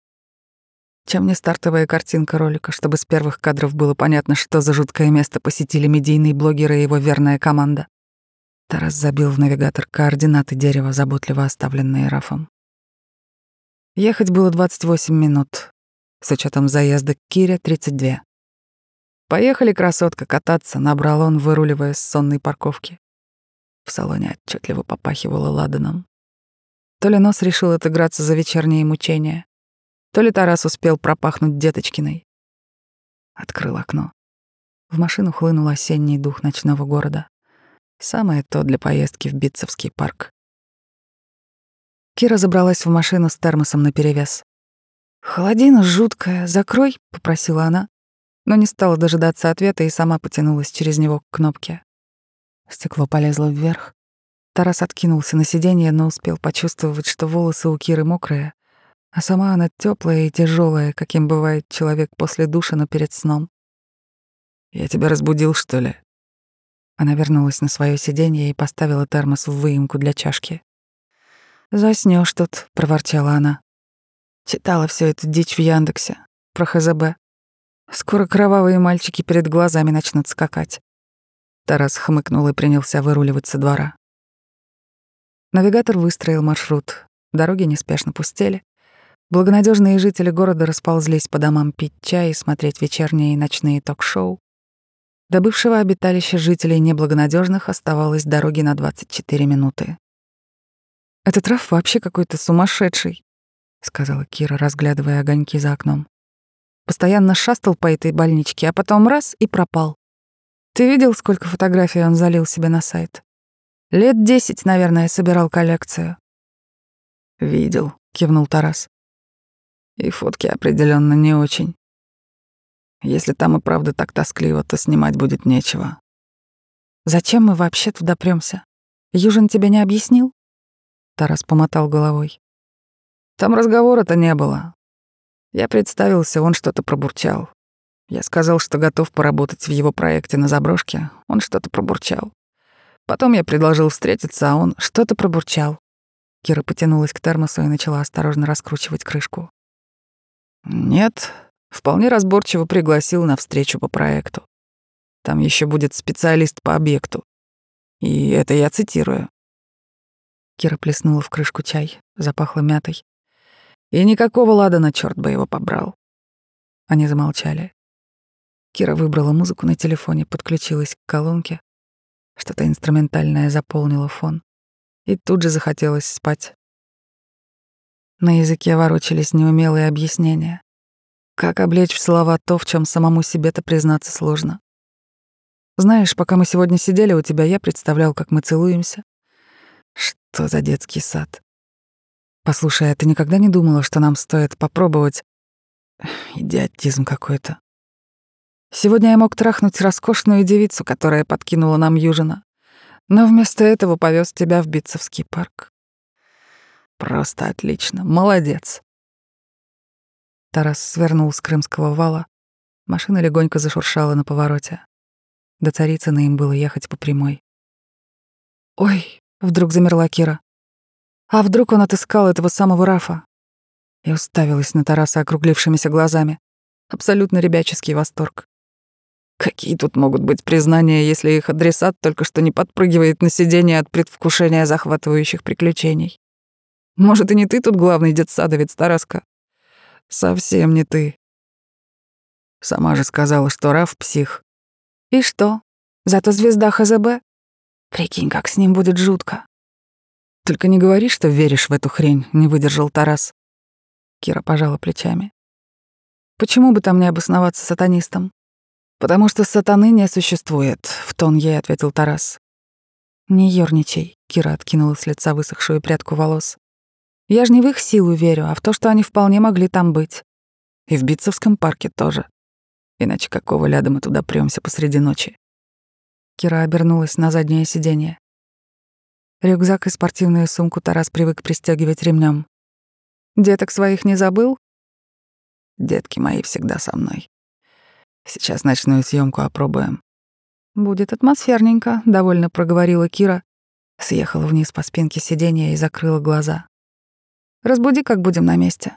Чем не стартовая картинка ролика, чтобы с первых кадров было понятно, что за жуткое место посетили медийный блогер и его верная команда. Тарас забил в навигатор координаты дерева, заботливо оставленные Рафом. Ехать было 28 минут, с учетом заезда к Кире — 32. «Поехали, красотка, кататься», — набрал он, выруливая с сонной парковки. В салоне отчетливо попахивало ладаном. То ли нос решил отыграться за вечерние мучения, то ли Тарас успел пропахнуть деточкиной. Открыл окно. В машину хлынул осенний дух ночного города. Самое то для поездки в Битцевский парк. Кира забралась в машину с термосом наперевес. «Холодина жуткая, закрой», — попросила она, но не стала дожидаться ответа и сама потянулась через него к кнопке. Стекло полезло вверх. Тарас откинулся на сиденье, но успел почувствовать, что волосы у Киры мокрые, а сама она теплая и тяжелая, каким бывает человек после душа, но перед сном. «Я тебя разбудил, что ли?» Она вернулась на свое сиденье и поставила термос в выемку для чашки. Заснешь тут», — проворчала она. Читала всю эту дичь в Яндексе про ХЗБ. Скоро кровавые мальчики перед глазами начнут скакать. Тарас хмыкнул и принялся выруливать со двора. Навигатор выстроил маршрут. Дороги неспешно пустели. Благонадежные жители города расползлись по домам пить чай и смотреть вечерние и ночные ток-шоу. До бывшего обиталища жителей неблагонадежных оставалось дороги на 24 минуты. «Этот Раф вообще какой-то сумасшедший», — сказала Кира, разглядывая огоньки за окном. Постоянно шастал по этой больничке, а потом раз — и пропал. Ты видел, сколько фотографий он залил себе на сайт? Лет десять, наверное, собирал коллекцию. «Видел», — кивнул Тарас. И фотки определенно не очень. Если там и правда так тоскливо, то снимать будет нечего. Зачем мы вообще туда прёмся? Южин тебе не объяснил? Тарас помотал головой. Там разговора-то не было. Я представился, он что-то пробурчал. Я сказал, что готов поработать в его проекте на заброшке. Он что-то пробурчал. Потом я предложил встретиться, а он что-то пробурчал. Кира потянулась к термосу и начала осторожно раскручивать крышку. Нет, вполне разборчиво пригласил на встречу по проекту. Там еще будет специалист по объекту. И это я цитирую. Кира плеснула в крышку чай, запахло мятой. И никакого ладана, черт бы его побрал. Они замолчали. Кира выбрала музыку на телефоне, подключилась к колонке. Что-то инструментальное заполнило фон. И тут же захотелось спать. На языке ворочались неумелые объяснения. Как облечь в слова то, в чем самому себе-то признаться сложно? Знаешь, пока мы сегодня сидели у тебя, я представлял, как мы целуемся. Что за детский сад? Послушай, а ты никогда не думала, что нам стоит попробовать? Идиотизм какой-то. Сегодня я мог трахнуть роскошную девицу, которая подкинула нам Южина, но вместо этого повез тебя в Битцевский парк. Просто отлично. Молодец. Тарас свернул с крымского вала. Машина легонько зашуршала на повороте. До Царицына им было ехать по прямой. «Ой!» — вдруг замерла Кира. «А вдруг он отыскал этого самого Рафа?» И уставилась на Тараса округлившимися глазами. Абсолютно ребяческий восторг. Какие тут могут быть признания, если их адресат только что не подпрыгивает на сиденье от предвкушения захватывающих приключений? Может, и не ты тут главный детсадовец, Тараска? Совсем не ты. Сама же сказала, что Раф — псих. И что? Зато звезда ХЗБ? Прикинь, как с ним будет жутко. Только не говори, что веришь в эту хрень, не выдержал Тарас. Кира пожала плечами. Почему бы там не обосноваться сатанистом? Потому что сатаны не существует, в тон ей ответил Тарас. Не ёрничай, Кира откинула с лица высохшую прядку волос. Я же не в их силу верю, а в то, что они вполне могли там быть. И в Битцевском парке тоже. Иначе какого ляда мы туда прёмся посреди ночи? Кира обернулась на заднее сиденье. Рюкзак и спортивную сумку Тарас привык пристегивать ремнем. Деток своих не забыл? Детки мои всегда со мной. Сейчас ночную съемку опробуем. Будет атмосферненько, довольно проговорила Кира, съехала вниз по спинке сиденья и закрыла глаза. Разбуди, как будем на месте».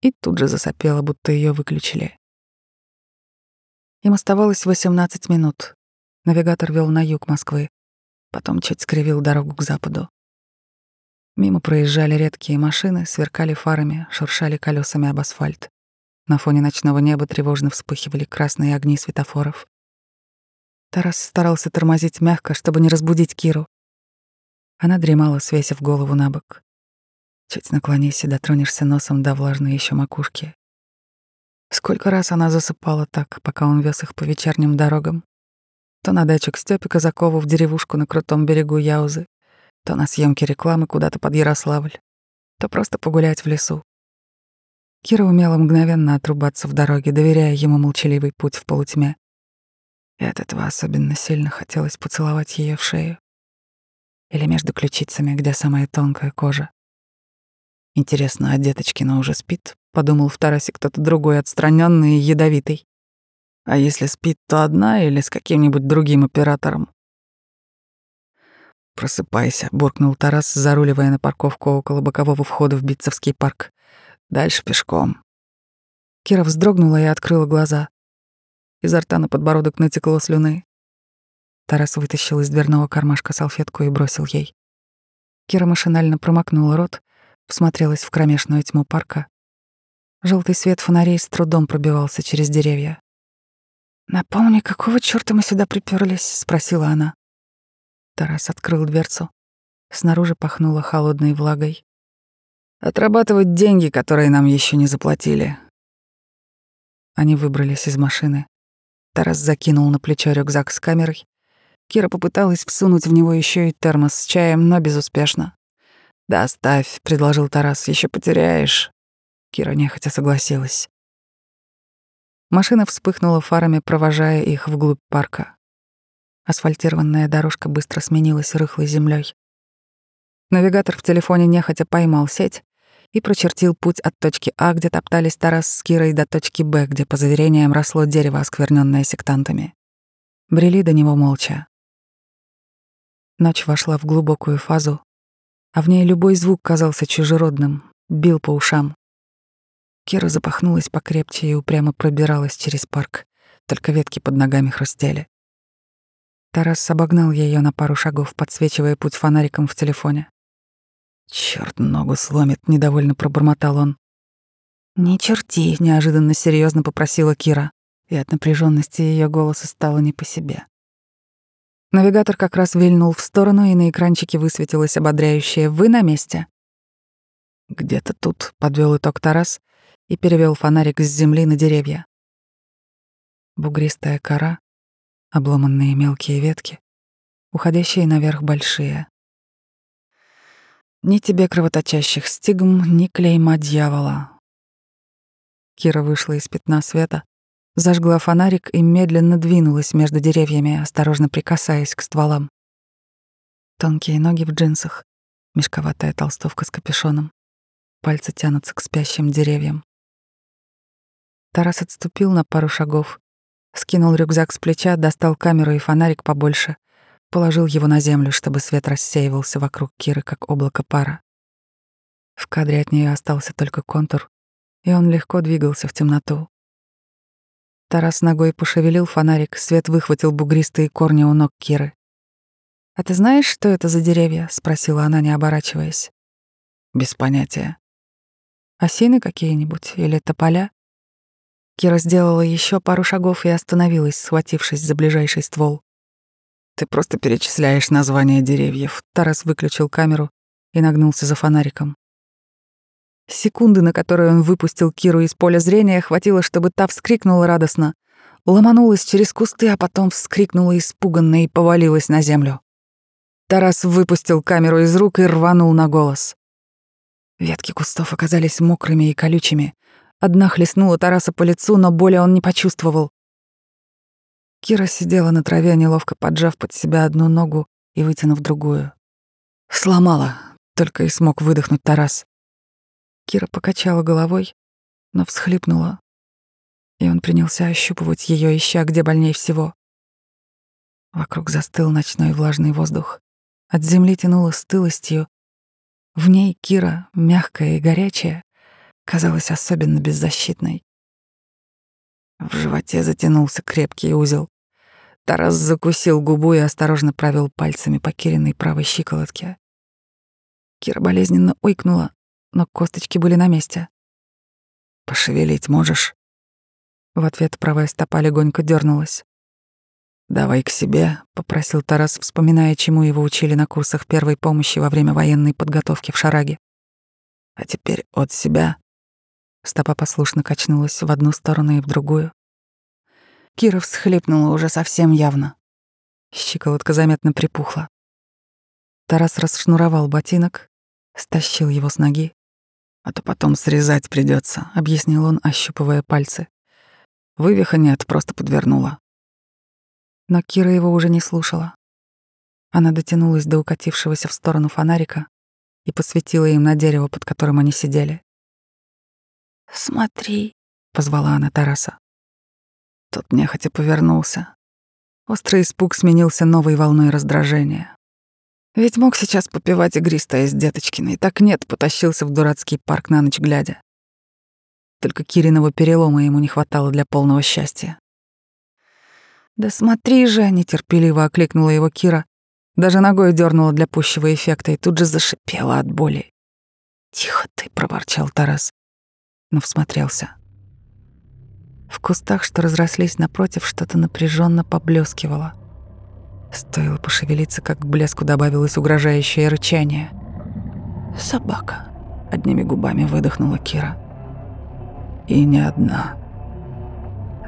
И тут же засопела, будто ее выключили. Им оставалось 18 минут. Навигатор вел на юг Москвы, потом чуть скривил дорогу к западу. Мимо проезжали редкие машины, сверкали фарами, шуршали колесами об асфальт. На фоне ночного неба тревожно вспыхивали красные огни светофоров. Тарас старался тормозить мягко, чтобы не разбудить Киру. Она дремала, свесив голову на бок. Чуть наклонись и дотронешься носом до влажной еще макушки. Сколько раз она засыпала так, пока он вез их по вечерним дорогам. То на дачу к Стёпе Казакову в деревушку на крутом берегу Яузы, то на съемки рекламы куда-то под Ярославль, то просто погулять в лесу. Кира умела мгновенно отрубаться в дороге, доверяя ему молчаливый путь в полутьме. И от этого особенно сильно хотелось поцеловать ее в шею. Или между ключицами, где самая тонкая кожа. Интересно, а Деточкина уже спит? Подумал в Тарасе кто-то другой, отстраненный и ядовитый. А если спит, то одна или с каким-нибудь другим оператором? «Просыпайся», — буркнул Тарас, заруливая на парковку около бокового входа в Битцевский парк. «Дальше пешком». Кира вздрогнула и открыла глаза. Изо рта на подбородок натекло слюны. Тарас вытащил из дверного кармашка салфетку и бросил ей. Кира машинально промокнула рот, всмотрелась в кромешную тьму парка. Желтый свет фонарей с трудом пробивался через деревья. «Напомни, какого чёрта мы сюда приперлись?» — спросила она. Тарас открыл дверцу. Снаружи пахнуло холодной влагой. «Отрабатывать деньги, которые нам еще не заплатили». Они выбрались из машины. Тарас закинул на плечо рюкзак с камерой. Кира попыталась всунуть в него еще и термос с чаем, но безуспешно. «Да оставь», — предложил Тарас, — «еще потеряешь». Кира нехотя согласилась. Машина вспыхнула фарами, провожая их вглубь парка. Асфальтированная дорожка быстро сменилась рыхлой землей. Навигатор в телефоне нехотя поймал сеть и прочертил путь от точки А, где топтались Тарас с Кирой, до точки Б, где, по заверениям, росло дерево, оскверненное сектантами. Брели до него молча. Ночь вошла в глубокую фазу, а в ней любой звук казался чужеродным, бил по ушам. Кира запахнулась покрепче и упрямо пробиралась через парк, только ветки под ногами хрустели. Тарас обогнал ее на пару шагов, подсвечивая путь фонариком в телефоне. Черт, ногу сломит, недовольно пробормотал он. Не черти, неожиданно серьезно попросила Кира, и от напряженности ее голоса стало не по себе. Навигатор как раз вильнул в сторону, и на экранчике высветилось ободряющее «Вы на месте?» «Где-то тут», — подвел итог Тарас и перевел фонарик с земли на деревья. Бугристая кора, обломанные мелкие ветки, уходящие наверх большие. Ни тебе кровоточащих стигм, ни клейма дьявола. Кира вышла из пятна света, зажгла фонарик и медленно двинулась между деревьями, осторожно прикасаясь к стволам. Тонкие ноги в джинсах, мешковатая толстовка с капюшоном, пальцы тянутся к спящим деревьям. Тарас отступил на пару шагов, скинул рюкзак с плеча, достал камеру и фонарик побольше, положил его на землю, чтобы свет рассеивался вокруг Киры, как облако пара. В кадре от нее остался только контур, и он легко двигался в темноту. Тарас ногой пошевелил фонарик, свет выхватил бугристые корни у ног Киры. «А ты знаешь, что это за деревья?» — спросила она, не оборачиваясь. «Без понятия». «Осины какие-нибудь или тополя?» Кира сделала еще пару шагов и остановилась, схватившись за ближайший ствол. «Ты просто перечисляешь названия деревьев». Тарас выключил камеру и нагнулся за фонариком. Секунды, на которые он выпустил Киру из поля зрения, хватило, чтобы та вскрикнула радостно, ломанулась через кусты, а потом вскрикнула испуганно и повалилась на землю. Тарас выпустил камеру из рук и рванул на голос. Ветки кустов оказались мокрыми и колючими. Одна хлестнула Тараса по лицу, но боли он не почувствовал. Кира сидела на траве, неловко поджав под себя одну ногу и вытянув другую. «Сломала», — только и смог выдохнуть Тарас. Кира покачала головой, но всхлипнула, и он принялся ощупывать ее, ища, где больней всего. Вокруг застыл ночной влажный воздух. От земли тянуло стылостью. В ней Кира, мягкая и горячая, казалась особенно беззащитной. В животе затянулся крепкий узел. Тарас закусил губу и осторожно провел пальцами по Кириной правой щиколотке. Кира болезненно ойкнула, но косточки были на месте. Пошевелить можешь?» В ответ правая стопа легонько дернулась. «Давай к себе», — попросил Тарас, вспоминая, чему его учили на курсах первой помощи во время военной подготовки в Шараге. «А теперь от себя». Стопа послушно качнулась в одну сторону и в другую. Кира всхлипнула уже совсем явно. Щиколотка заметно припухла. Тарас расшнуровал ботинок, стащил его с ноги. «А то потом срезать придется, объяснил он, ощупывая пальцы. «Вывиха нет, просто подвернула». Но Кира его уже не слушала. Она дотянулась до укатившегося в сторону фонарика и посветила им на дерево, под которым они сидели. «Смотри», — позвала она Тараса. Тот нехотя повернулся. Острый испуг сменился новой волной раздражения. Ведь мог сейчас попивать игристое с Деточкиной, так нет, потащился в дурацкий парк на ночь глядя. Только Кириного перелома ему не хватало для полного счастья. «Да смотри же!» — нетерпеливо окликнула его Кира. Даже ногой дернула для пущего эффекта и тут же зашипела от боли. «Тихо ты!» — проворчал Тарас, но всмотрелся. В кустах, что разрослись напротив, что-то напряженно поблескивало. Стоило пошевелиться, как к блеску добавилось угрожающее рычание. «Собака», — одними губами выдохнула Кира. «И не одна».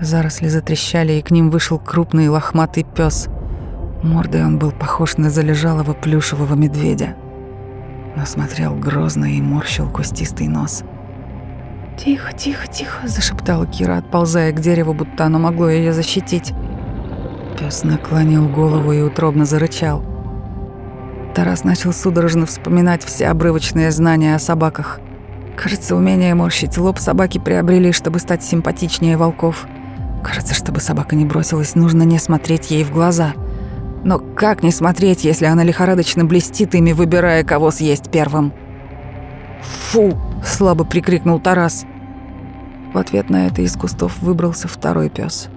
Заросли затрещали, и к ним вышел крупный лохматый пес. Мордой он был похож на залежалого плюшевого медведя. Но смотрел грозно и морщил кустистый нос — «Тихо, тихо, тихо», — зашептала Кира, отползая к дереву, будто оно могло ее защитить. Пес наклонил голову и утробно зарычал. Тарас начал судорожно вспоминать все обрывочные знания о собаках. Кажется, умение морщить лоб собаки приобрели, чтобы стать симпатичнее волков. Кажется, чтобы собака не бросилась, нужно не смотреть ей в глаза. Но как не смотреть, если она лихорадочно блестит ими, выбирая, кого съесть первым? «Фу!» — слабо прикрикнул Тарас. В ответ на это из кустов выбрался второй пес,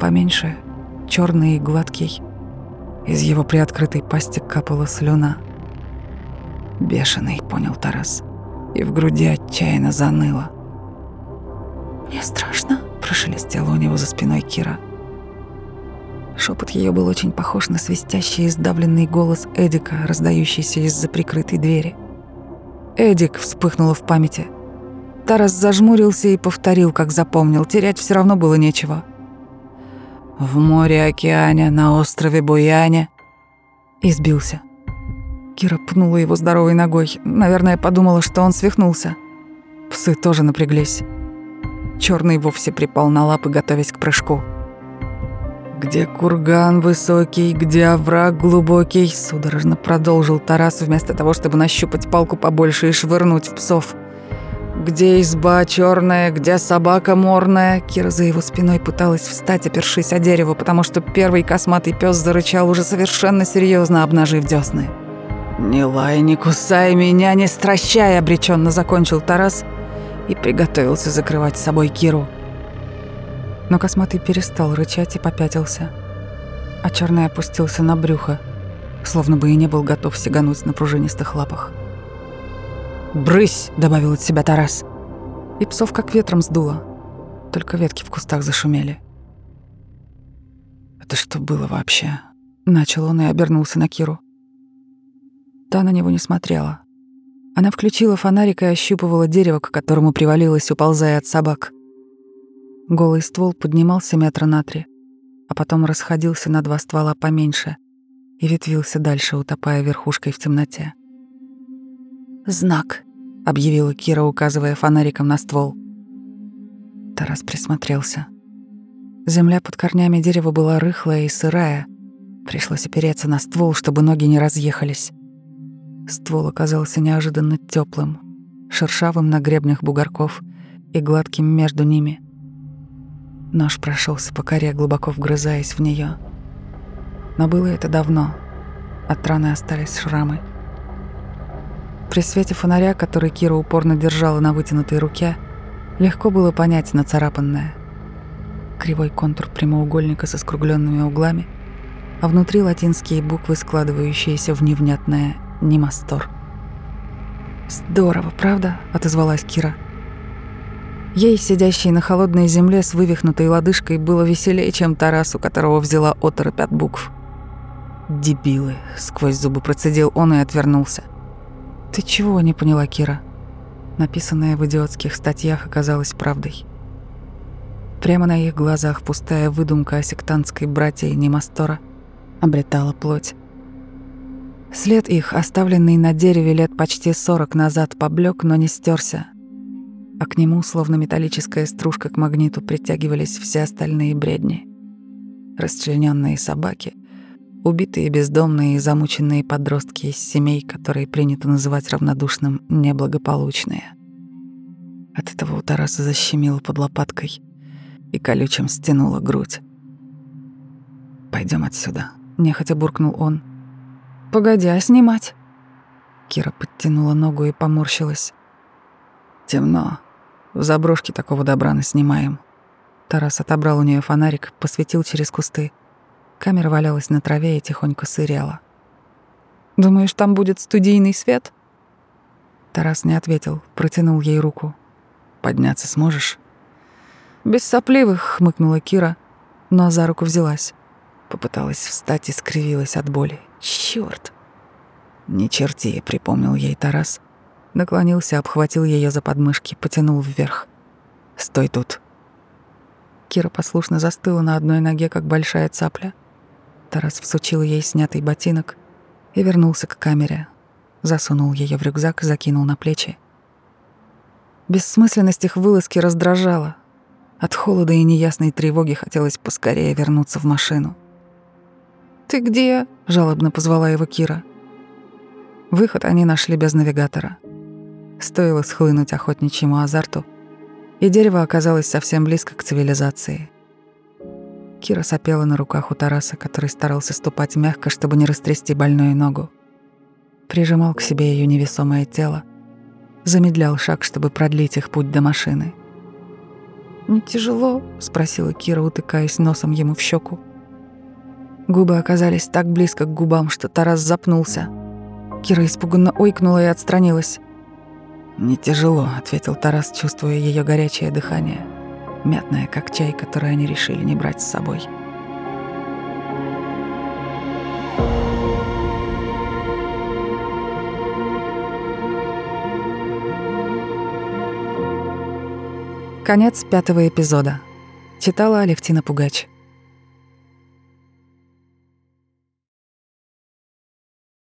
Поменьше, черный и гладкий. Из его приоткрытой пасти капала слюна. «Бешеный», — понял Тарас, и в груди отчаянно заныло. «Мне страшно», — прошелестела у него за спиной Кира. Шепот ее был очень похож на свистящий и сдавленный голос Эдика, раздающийся из-за прикрытой двери. Эдик вспыхнуло в памяти. Тарас зажмурился и повторил, как запомнил. Терять все равно было нечего. В море-океане, на острове Буяне. Избился. Кира пнула его здоровой ногой. Наверное, подумала, что он свихнулся. Псы тоже напряглись. Черный вовсе припал на лапы, готовясь к прыжку. «Где курган высокий, где овраг глубокий», — судорожно продолжил Тарас вместо того, чтобы нащупать палку побольше и швырнуть в псов. «Где изба черная, где собака морная?» Кира за его спиной пыталась встать, опершись о дерево, потому что первый косматый пес зарычал уже совершенно серьезно, обнажив десны. «Не лай, не кусай меня, не стращай!» — обреченно закончил Тарас и приготовился закрывать с собой Киру. Но косматый перестал рычать и попятился, а черный опустился на брюхо, словно бы и не был готов сигануть на пружинистых лапах. «Брысь!» — добавил от себя Тарас. И псов как ветром сдуло. Только ветки в кустах зашумели. «Это что было вообще?» Начал он и обернулся на Киру. Та на него не смотрела. Она включила фонарик и ощупывала дерево, к которому привалилась, уползая от собак. Голый ствол поднимался метра на три, а потом расходился на два ствола поменьше и ветвился дальше, утопая верхушкой в темноте. «Знак», — объявила Кира, указывая фонариком на ствол. Тарас присмотрелся. Земля под корнями дерева была рыхлая и сырая. Пришлось опереться на ствол, чтобы ноги не разъехались. Ствол оказался неожиданно теплым, шершавым на гребнях бугорков и гладким между ними — Нож прошелся по коре, глубоко вгрызаясь в нее. Но было это давно. От раны остались шрамы. При свете фонаря, который Кира упорно держала на вытянутой руке, легко было понять нацарапанное. Кривой контур прямоугольника со скругленными углами, а внутри латинские буквы, складывающиеся в невнятное «Немастор». «Здорово, правда?» — отозвалась Кира. Ей, сидящей на холодной земле с вывихнутой лодыжкой, было веселее, чем Тарасу, которого взяла оторопь от букв. «Дебилы!» — сквозь зубы процедил он и отвернулся. «Ты чего?» — не поняла Кира. Написанное в идиотских статьях оказалось правдой. Прямо на их глазах пустая выдумка о сектантской братье Немастора обретала плоть. След их, оставленный на дереве лет почти сорок назад, поблек, но не стерся, а к нему, словно металлическая стружка к магниту, притягивались все остальные бредни. Расчлененные собаки, убитые бездомные и замученные подростки из семей, которые принято называть равнодушным неблагополучные. От этого у Тараса защемило под лопаткой и колючим стянула грудь. Пойдем отсюда», — нехотя буркнул он. «Погоди, а снимать?» Кира подтянула ногу и поморщилась. «Темно. В заброшке такого добра снимаем. Тарас отобрал у нее фонарик, посветил через кусты. Камера валялась на траве и тихонько сырела. «Думаешь, там будет студийный свет?» Тарас не ответил, протянул ей руку. «Подняться сможешь?» «Без сопливых», — хмыкнула Кира, но за руку взялась. Попыталась встать и скривилась от боли. Чёрт! «Не черти», — припомнил ей Тарас, Наклонился, обхватил ее за подмышки, потянул вверх. «Стой тут». Кира послушно застыла на одной ноге, как большая цапля. Тарас всучил ей снятый ботинок и вернулся к камере. Засунул ее в рюкзак, закинул на плечи. Бессмысленность их вылазки раздражала. От холода и неясной тревоги хотелось поскорее вернуться в машину. «Ты где?» — жалобно позвала его Кира. Выход они нашли без навигатора. Стоило схлынуть охотничьему азарту, и дерево оказалось совсем близко к цивилизации. Кира сопела на руках у Тараса, который старался ступать мягко, чтобы не растрясти больную ногу. Прижимал к себе ее невесомое тело, замедлял шаг, чтобы продлить их путь до машины. «Не тяжело?» — спросила Кира, утыкаясь носом ему в щеку. Губы оказались так близко к губам, что Тарас запнулся. Кира испуганно ойкнула и отстранилась. «Не тяжело», — ответил Тарас, чувствуя ее горячее дыхание, мятное, как чай, который они решили не брать с собой. Конец пятого эпизода. Читала Алевтина Пугач.